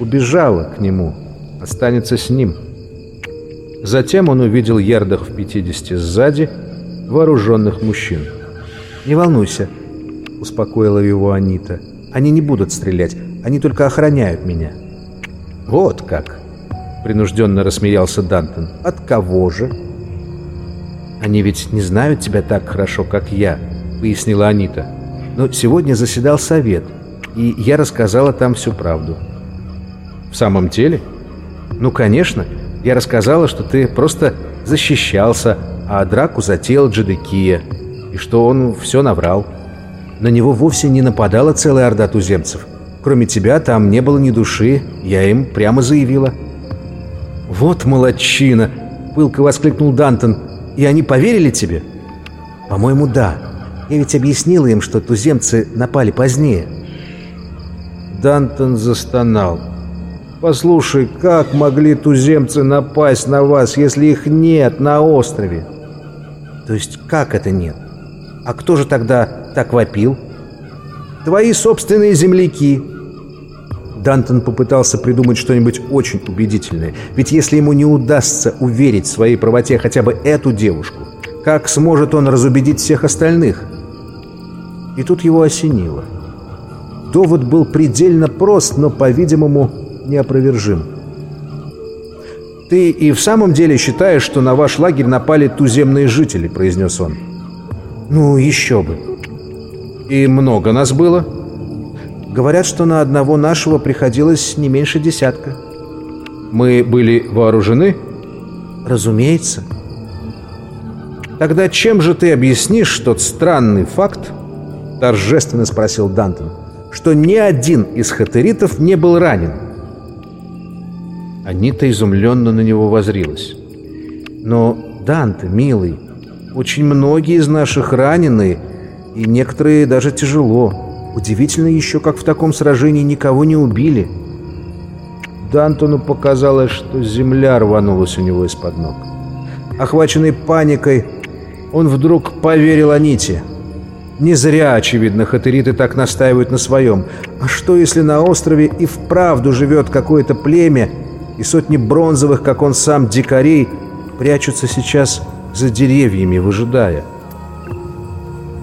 убежала к нему, останется с ним. Затем он увидел ярдах в пятидесяти сзади вооруженных мужчин. «Не волнуйся», — успокоила его Анита. «Они не будут стрелять, они только охраняют меня». «Вот как!» Принужденно рассмеялся Дантон. «От кого же?» «Они ведь не знают тебя так хорошо, как я», — пояснила Анита. «Но сегодня заседал совет, и я рассказала там всю правду». «В самом деле?» «Ну, конечно. Я рассказала, что ты просто защищался, а драку затеял Джедекия, и что он все наврал. На него вовсе не нападала целая орда туземцев. Кроме тебя там не было ни души, я им прямо заявила». «Вот молодчина!» — пылко воскликнул Дантон. «И они поверили тебе?» «По-моему, да. Я ведь объяснила им, что туземцы напали позднее». Дантон застонал. «Послушай, как могли туземцы напасть на вас, если их нет на острове?» «То есть как это нет? А кто же тогда так вопил?» «Твои собственные земляки», Дантон попытался придумать что-нибудь очень убедительное. Ведь если ему не удастся уверить в своей правоте хотя бы эту девушку, как сможет он разубедить всех остальных? И тут его осенило. Довод был предельно прост, но, по-видимому, неопровержим. «Ты и в самом деле считаешь, что на ваш лагерь напали туземные жители?» – произнес он. «Ну, еще бы». «И много нас было?» Говорят, что на одного нашего приходилось не меньше десятка. Мы были вооружены? Разумеется. Тогда чем же ты объяснишь тот странный факт, торжественно спросил Дантон, что ни один из хатеритов не был ранен? Анита изумленно на него возрилась. Но, Данте, милый, очень многие из наших ранены, и некоторые даже тяжело. Удивительно еще, как в таком сражении никого не убили. Дантону показалось, что земля рванулась у него из-под ног. Охваченный паникой, он вдруг поверил Аните. Не зря, очевидно, хатериты так настаивают на своем. А что, если на острове и вправду живет какое-то племя, и сотни бронзовых, как он сам, дикарей, прячутся сейчас за деревьями, выжидая?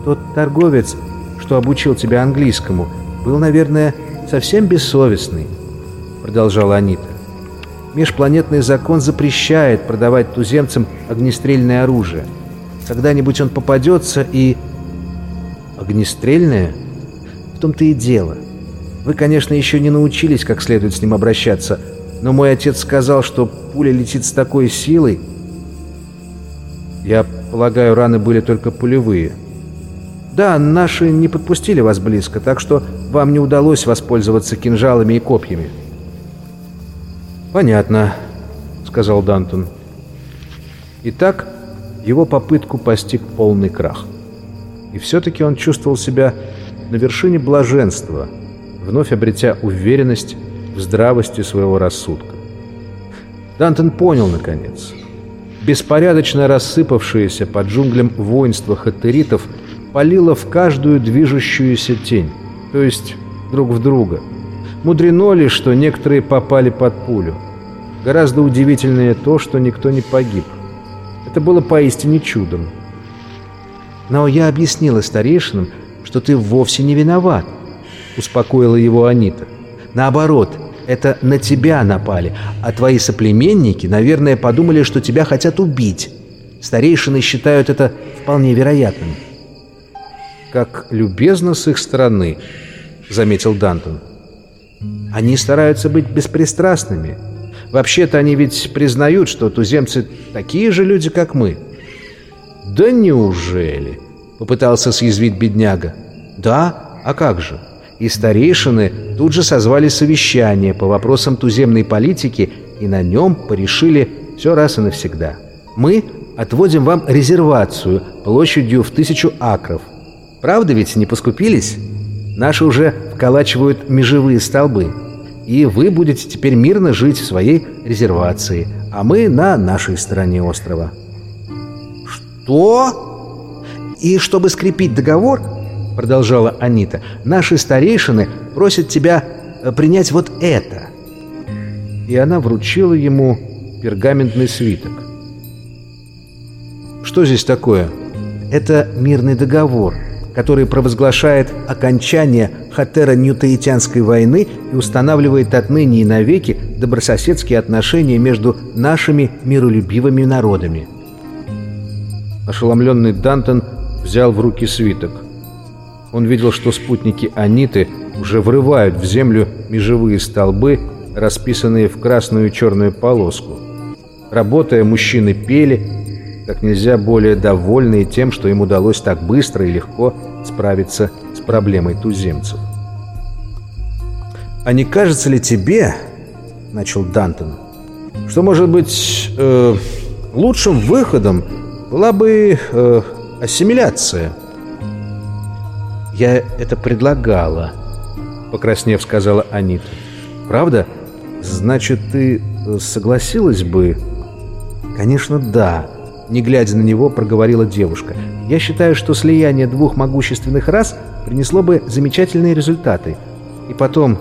Тот торговец что обучил тебя английскому, был, наверное, совсем бессовестный. продолжала Анита. Межпланетный закон запрещает продавать туземцам огнестрельное оружие. Когда-нибудь он попадется и... Огнестрельное? В том-то и дело. Вы, конечно, еще не научились как следует с ним обращаться, но мой отец сказал, что пуля летит с такой силой... Я полагаю, раны были только пулевые. Да, наши не подпустили вас близко, так что вам не удалось воспользоваться кинжалами и копьями. «Понятно», — сказал Дантон. Итак, его попытку постиг полный крах. И все-таки он чувствовал себя на вершине блаженства, вновь обретя уверенность в здравости своего рассудка. Дантон понял, наконец. Беспорядочно рассыпавшееся под джунглям воинство хаттеритов палило в каждую движущуюся тень, то есть друг в друга — Мудрено ли, что некоторые попали под пулю? Гораздо удивительнее то, что никто не погиб. Это было поистине чудом. «Но я объяснила старейшинам, что ты вовсе не виноват», — успокоила его Анита. «Наоборот, это на тебя напали, а твои соплеменники, наверное, подумали, что тебя хотят убить. Старейшины считают это вполне вероятным». «Как любезно с их стороны», — заметил Дантон. Они стараются быть беспристрастными. Вообще-то они ведь признают, что туземцы такие же люди, как мы. «Да неужели?» — попытался съязвить бедняга. «Да, а как же?» И старейшины тут же созвали совещание по вопросам туземной политики и на нем порешили все раз и навсегда. Мы отводим вам резервацию площадью в тысячу акров. Правда ведь не поскупились?» Наши уже вколачивают межевые столбы. И вы будете теперь мирно жить в своей резервации, а мы на нашей стороне острова. Что? И чтобы скрепить договор, продолжала Анита, наши старейшины просят тебя э, принять вот это. И она вручила ему пергаментный свиток. Что здесь такое? Это мирный договор, который провозглашает окончание Хатера-Ньютаитянской войны и устанавливает отныне и навеки добрососедские отношения между нашими миролюбивыми народами. Ошеломленный Дантон взял в руки свиток. Он видел, что спутники Аниты уже врывают в землю межевые столбы, расписанные в красную и черную полоску. Работая, мужчины пели, как нельзя более довольные тем, что им удалось так быстро и легко справиться с проблемой туземцев. «А не кажется ли тебе, — начал Дантон, — что, может быть, э, лучшим выходом была бы э, ассимиляция?» «Я это предлагала», — покраснев сказала Анита. «Правда? Значит, ты э, согласилась бы?» «Конечно, да», не глядя на него, проговорила девушка. «Я считаю, что слияние двух могущественных рас принесло бы замечательные результаты. И потом...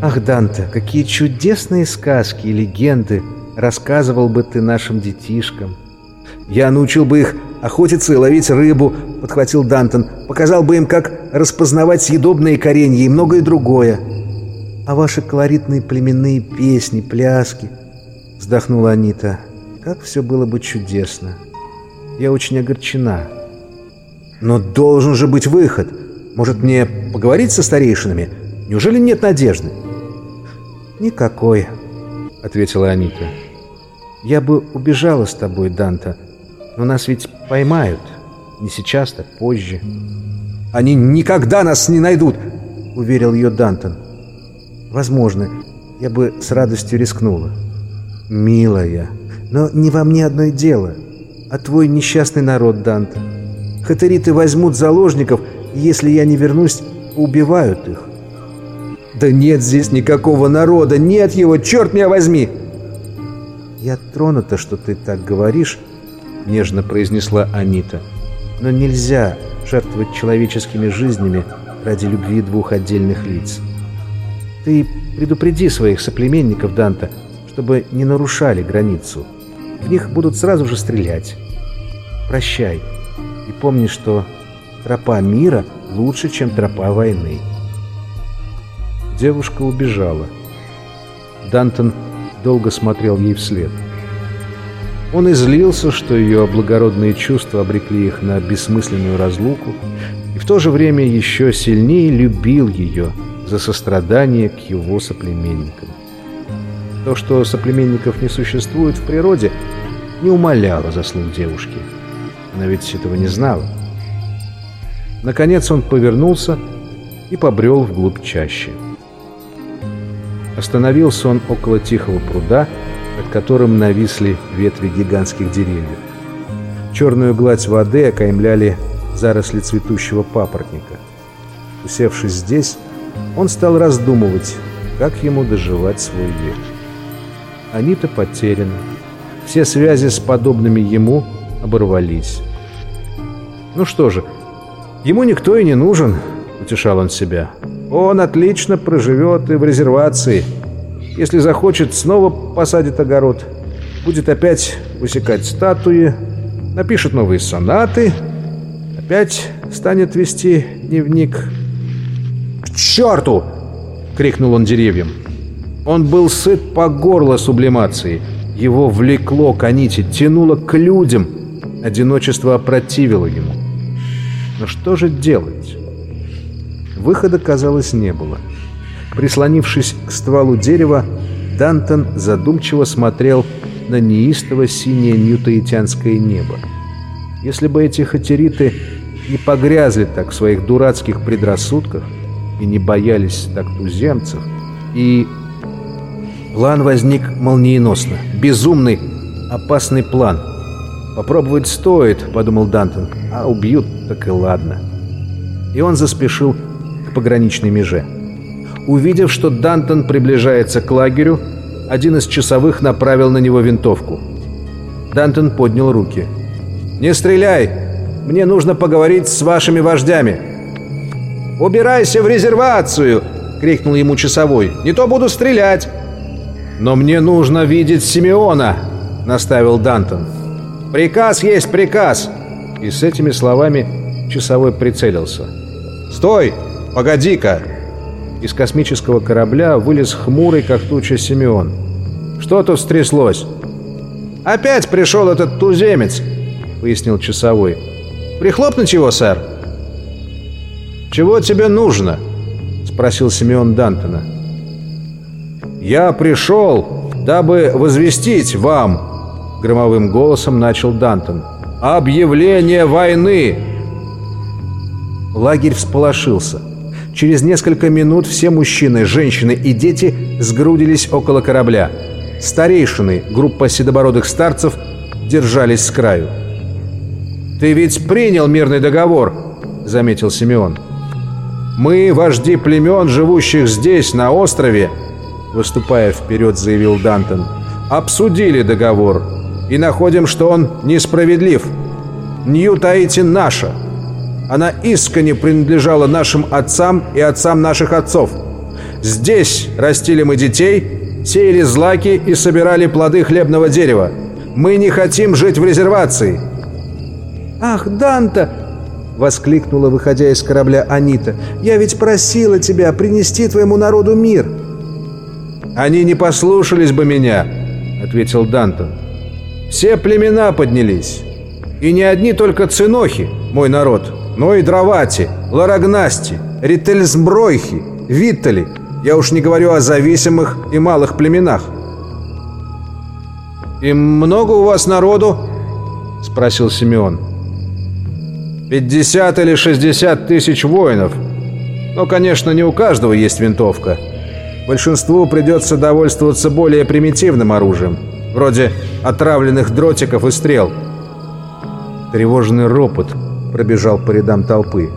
Ах, Данте, какие чудесные сказки и легенды рассказывал бы ты нашим детишкам!» «Я научил бы их охотиться и ловить рыбу», — подхватил Дантон. «Показал бы им, как распознавать съедобные коренья и многое другое». «А ваши колоритные племенные песни, пляски?» — вздохнула Анита. Как все было бы чудесно. Я очень огорчена. Но должен же быть выход. Может, мне поговорить со старейшинами? Неужели нет надежды? Никакой, ответила Анита. Я бы убежала с тобой, Данта, но нас ведь поймают. Не сейчас, так позже. Они никогда нас не найдут, уверил ее Дантон. Возможно, я бы с радостью рискнула. Милая, но не во мне одно дело, а твой несчастный народ, Данте. Хатариты возьмут заложников, и если я не вернусь, убивают их. Да нет здесь никакого народа, нет его, черт меня возьми! Я тронута, что ты так говоришь, нежно произнесла Анита. Но нельзя жертвовать человеческими жизнями ради любви двух отдельных лиц. Ты предупреди своих соплеменников, Данта, чтобы не нарушали границу. В них будут сразу же стрелять. Прощай. И помни, что тропа мира лучше, чем тропа войны. Девушка убежала. Дантон долго смотрел ей вслед. Он излился, что ее благородные чувства обрекли их на бессмысленную разлуку, и в то же время еще сильнее любил ее за сострадание к его соплеменникам. То, что соплеменников не существует в природе, не умаляло заслуг девушки. Она ведь этого не знала. Наконец он повернулся и побрел вглубь чаще. Остановился он около тихого пруда, над которым нависли ветви гигантских деревьев. Черную гладь воды окаймляли заросли цветущего папоротника. Усевшись здесь, он стал раздумывать, как ему доживать свой век. Они-то потеряны. Все связи с подобными ему оборвались. Ну что же, ему никто и не нужен, утешал он себя. Он отлично проживет и в резервации. Если захочет, снова посадит огород. Будет опять высекать статуи, напишет новые сонаты, опять станет вести дневник. «К черту!» — крикнул он деревьям. Он был сыт по горло сублимации. Его влекло к Аните, тянуло к людям. Одиночество опротивило ему. Но что же делать? Выхода, казалось, не было. Прислонившись к стволу дерева, Дантон задумчиво смотрел на неистово синее ньютаитянское небо. Если бы эти хатериты не погрязли так в своих дурацких предрассудках и не боялись так туземцев, и План возник молниеносно. Безумный, опасный план. «Попробовать стоит», — подумал Дантон. «А убьют, так и ладно». И он заспешил к пограничной меже. Увидев, что Дантон приближается к лагерю, один из часовых направил на него винтовку. Дантон поднял руки. «Не стреляй! Мне нужно поговорить с вашими вождями!» «Убирайся в резервацию!» — крикнул ему часовой. «Не то буду стрелять!» «Но мне нужно видеть Симеона!» — наставил Дантон. «Приказ есть приказ!» И с этими словами часовой прицелился. «Стой! Погоди-ка!» Из космического корабля вылез хмурый, как туча Симеон. «Что тут стряслось?» «Опять пришел этот туземец!» — пояснил часовой. «Прихлопнуть его, сэр?» «Чего тебе нужно?» — спросил Симеон Дантона. «Я пришел, дабы возвестить вам», — громовым голосом начал Дантон, — «объявление войны!» Лагерь всполошился. Через несколько минут все мужчины, женщины и дети сгрудились около корабля. Старейшины, группа седобородых старцев, держались с краю. «Ты ведь принял мирный договор», — заметил Симеон. «Мы, вожди племен, живущих здесь, на острове, выступая вперед, заявил Дантон. «Обсудили договор и находим, что он несправедлив. Нью-Таити наша. Она искренне принадлежала нашим отцам и отцам наших отцов. Здесь растили мы детей, сеяли злаки и собирали плоды хлебного дерева. Мы не хотим жить в резервации». «Ах, Данта!» — воскликнула, выходя из корабля Анита. «Я ведь просила тебя принести твоему народу мир!» «Они не послушались бы меня», — ответил Дантон. «Все племена поднялись. И не одни только цинохи, мой народ, но и дровати, ларагнасти, рительсбройхи, виттали. Я уж не говорю о зависимых и малых племенах». «И много у вас народу?» — спросил Симеон. «Пятьдесят или шестьдесят тысяч воинов. Но, конечно, не у каждого есть винтовка». Большинству придется довольствоваться более примитивным оружием, вроде отравленных дротиков и стрел. Тревожный ропот пробежал по рядам толпы.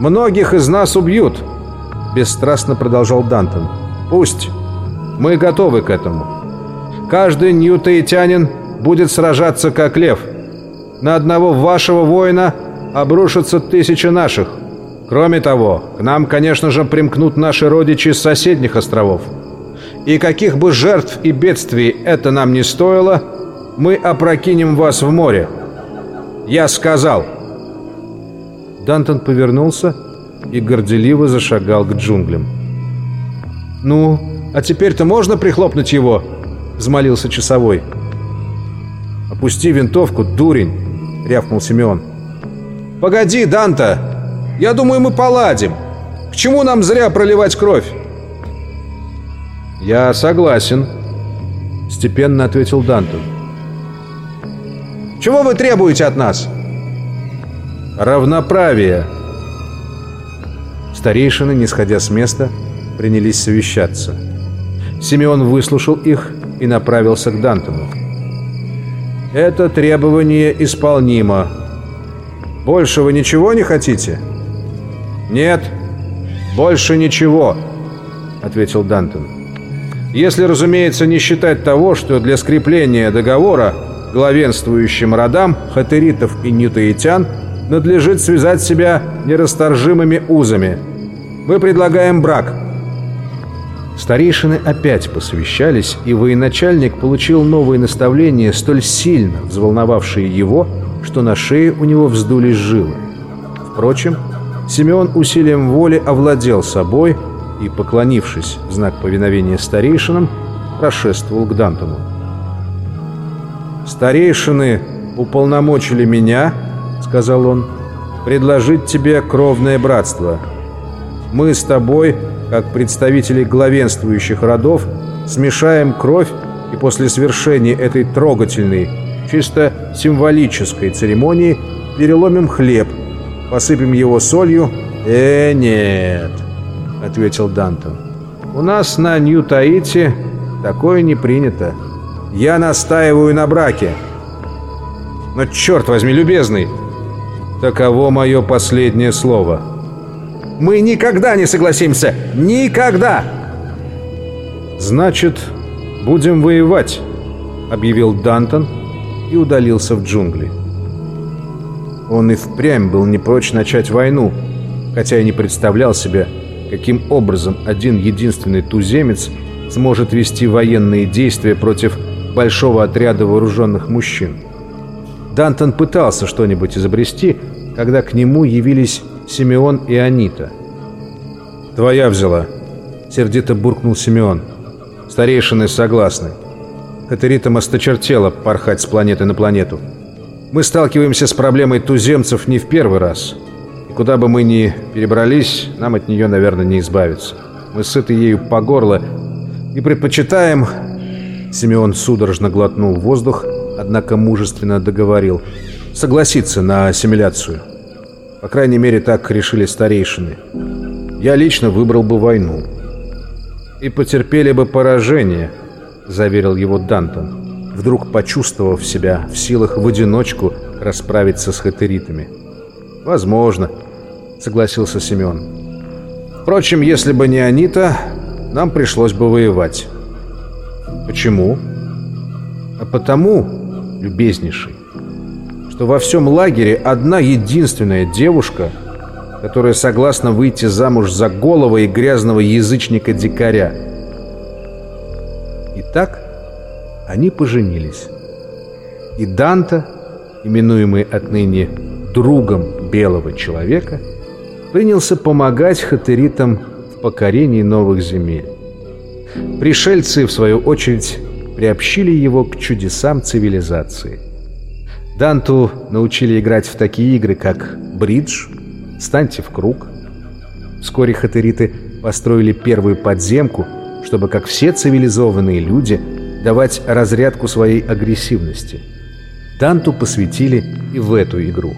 «Многих из нас убьют», — бесстрастно продолжал Дантон. «Пусть. Мы готовы к этому. Каждый ньютаитянин будет сражаться как лев. На одного вашего воина обрушатся тысячи наших. Кроме того, к нам, конечно же, примкнут наши родичи с соседних островов. И каких бы жертв и бедствий это нам не стоило, мы опрокинем вас в море. Я сказал. Дантон повернулся и горделиво зашагал к джунглям. «Ну, а теперь-то можно прихлопнуть его?» — взмолился часовой. «Опусти винтовку, дурень!» — рявкнул Симеон. «Погоди, Данта! Я думаю, мы поладим. К чему нам зря проливать кровь?» «Я согласен», — степенно ответил Дантон. «Чего вы требуете от нас?» «Равноправие». Старейшины, не сходя с места, принялись совещаться. Симеон выслушал их и направился к Дантону. «Это требование исполнимо. Больше вы ничего не хотите?» «Нет, больше ничего», — ответил Дантон. «Если, разумеется, не считать того, что для скрепления договора главенствующим родам хатеритов и ньютаитян надлежит связать себя нерасторжимыми узами. Мы предлагаем брак». Старейшины опять посовещались, и военачальник получил новые наставления, столь сильно взволновавшие его, что на шее у него вздулись жилы. Впрочем, Симеон усилием воли овладел собой и, поклонившись в знак повиновения старейшинам, прошествовал к Дантону. «Старейшины уполномочили меня, — сказал он, — предложить тебе кровное братство. Мы с тобой как представители главенствующих родов, смешаем кровь и после свершения этой трогательной, чисто символической церемонии переломим хлеб, посыпем его солью. «Э, нет», — ответил Дантон. «У нас на Нью-Таити такое не принято. Я настаиваю на браке». «Но черт возьми, любезный!» «Таково мое последнее слово». Мы никогда не согласимся! Никогда!» «Значит, будем воевать», — объявил Дантон и удалился в джунгли. Он и впрямь был не прочь начать войну, хотя и не представлял себе, каким образом один единственный туземец сможет вести военные действия против большого отряда вооруженных мужчин. Дантон пытался что-нибудь изобрести, когда к нему явились Симеон и Анита. «Твоя взяла», — сердито буркнул Симеон. «Старейшины согласны. Катеритам осточертело порхать с планеты на планету. Мы сталкиваемся с проблемой туземцев не в первый раз. И куда бы мы ни перебрались, нам от нее, наверное, не избавиться. Мы сыты ею по горло и предпочитаем...» Симеон судорожно глотнул воздух, однако мужественно договорил. «Согласиться на ассимиляцию». По крайней мере, так решили старейшины. Я лично выбрал бы войну. И потерпели бы поражение, заверил его Дантон, вдруг почувствовав себя в силах в одиночку расправиться с хатеритами. Возможно, согласился Семен. Впрочем, если бы не они-то, нам пришлось бы воевать. Почему? А потому, любезнейший, что во всем лагере одна единственная девушка, которая согласна выйти замуж за голого и грязного язычника-дикаря. Итак, они поженились. И Данта, именуемый отныне другом белого человека, принялся помогать хатеритам в покорении новых земель. Пришельцы, в свою очередь, приобщили его к чудесам цивилизации – Данту научили играть в такие игры, как бридж, станьте в круг. Вскоре хатериты построили первую подземку, чтобы, как все цивилизованные люди, давать разрядку своей агрессивности. Данту посвятили и в эту игру.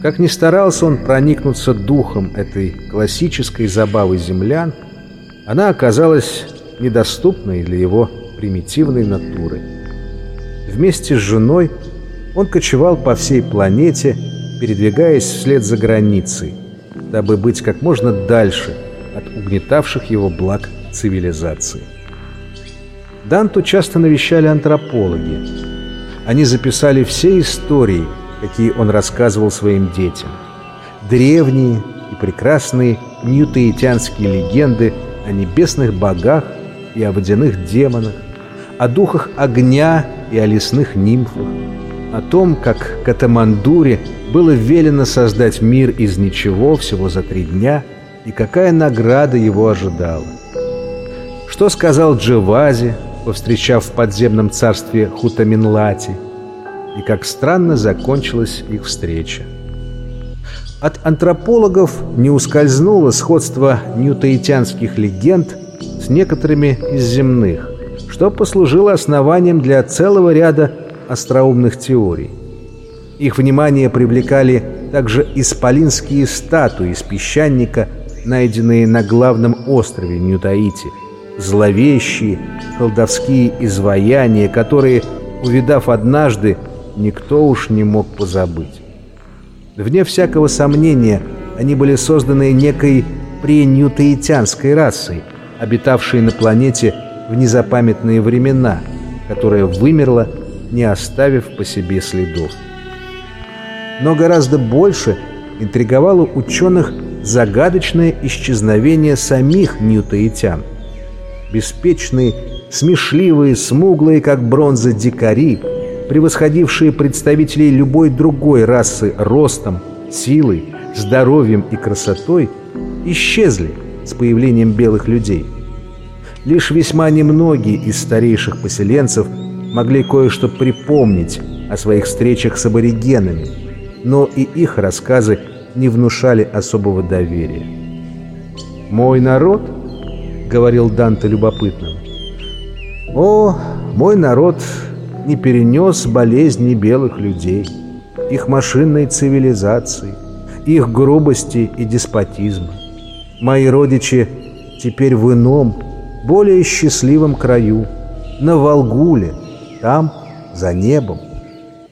Как ни старался он проникнуться духом этой классической забавы землян, она оказалась недоступной для его примитивной натуры. Вместе с женой он кочевал по всей планете, передвигаясь вслед за границей, дабы быть как можно дальше от угнетавших его благ цивилизации. Данту часто навещали антропологи. Они записали все истории, какие он рассказывал своим детям. Древние и прекрасные ньютаитянские легенды о небесных богах и о водяных демонах, о духах огня и о лесных нимфах, о том, как Катамандуре было велено создать мир из ничего всего за три дня и какая награда его ожидала. Что сказал Дживази, повстречав в подземном царстве Хутаминлати, и как странно закончилась их встреча. От антропологов не ускользнуло сходство ньютаитянских легенд с некоторыми из земных, что послужило основанием для целого ряда остроумных теорий. Их внимание привлекали также исполинские статуи из песчаника, найденные на главном острове Ньютаити, зловещие колдовские изваяния, которые, увидав однажды, никто уж не мог позабыть. Вне всякого сомнения, они были созданы некой преньютаитянской расой, обитавшей на планете в незапамятные времена, которая вымерла, не оставив по себе следов. Но гораздо больше интриговало ученых загадочное исчезновение самих ньютаитян. Беспечные, смешливые, смуглые, как бронза, дикари, превосходившие представителей любой другой расы ростом, силой, здоровьем и красотой, исчезли с появлением белых людей. Лишь весьма немногие из старейших поселенцев могли кое-что припомнить о своих встречах с аборигенами, но и их рассказы не внушали особого доверия. «Мой народ?» — говорил Данте любопытным. «О, мой народ не перенес болезни белых людей, их машинной цивилизации, их грубости и деспотизма. Мои родичи теперь в ином, более счастливом краю, на Волгуле, там, за небом.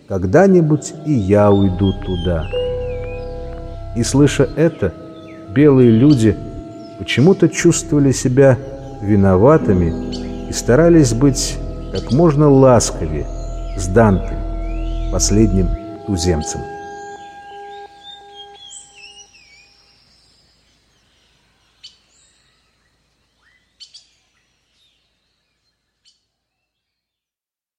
Когда-нибудь и я уйду туда. И слыша это, белые люди почему-то чувствовали себя виноватыми и старались быть как можно ласковее с Данте, последним туземцем.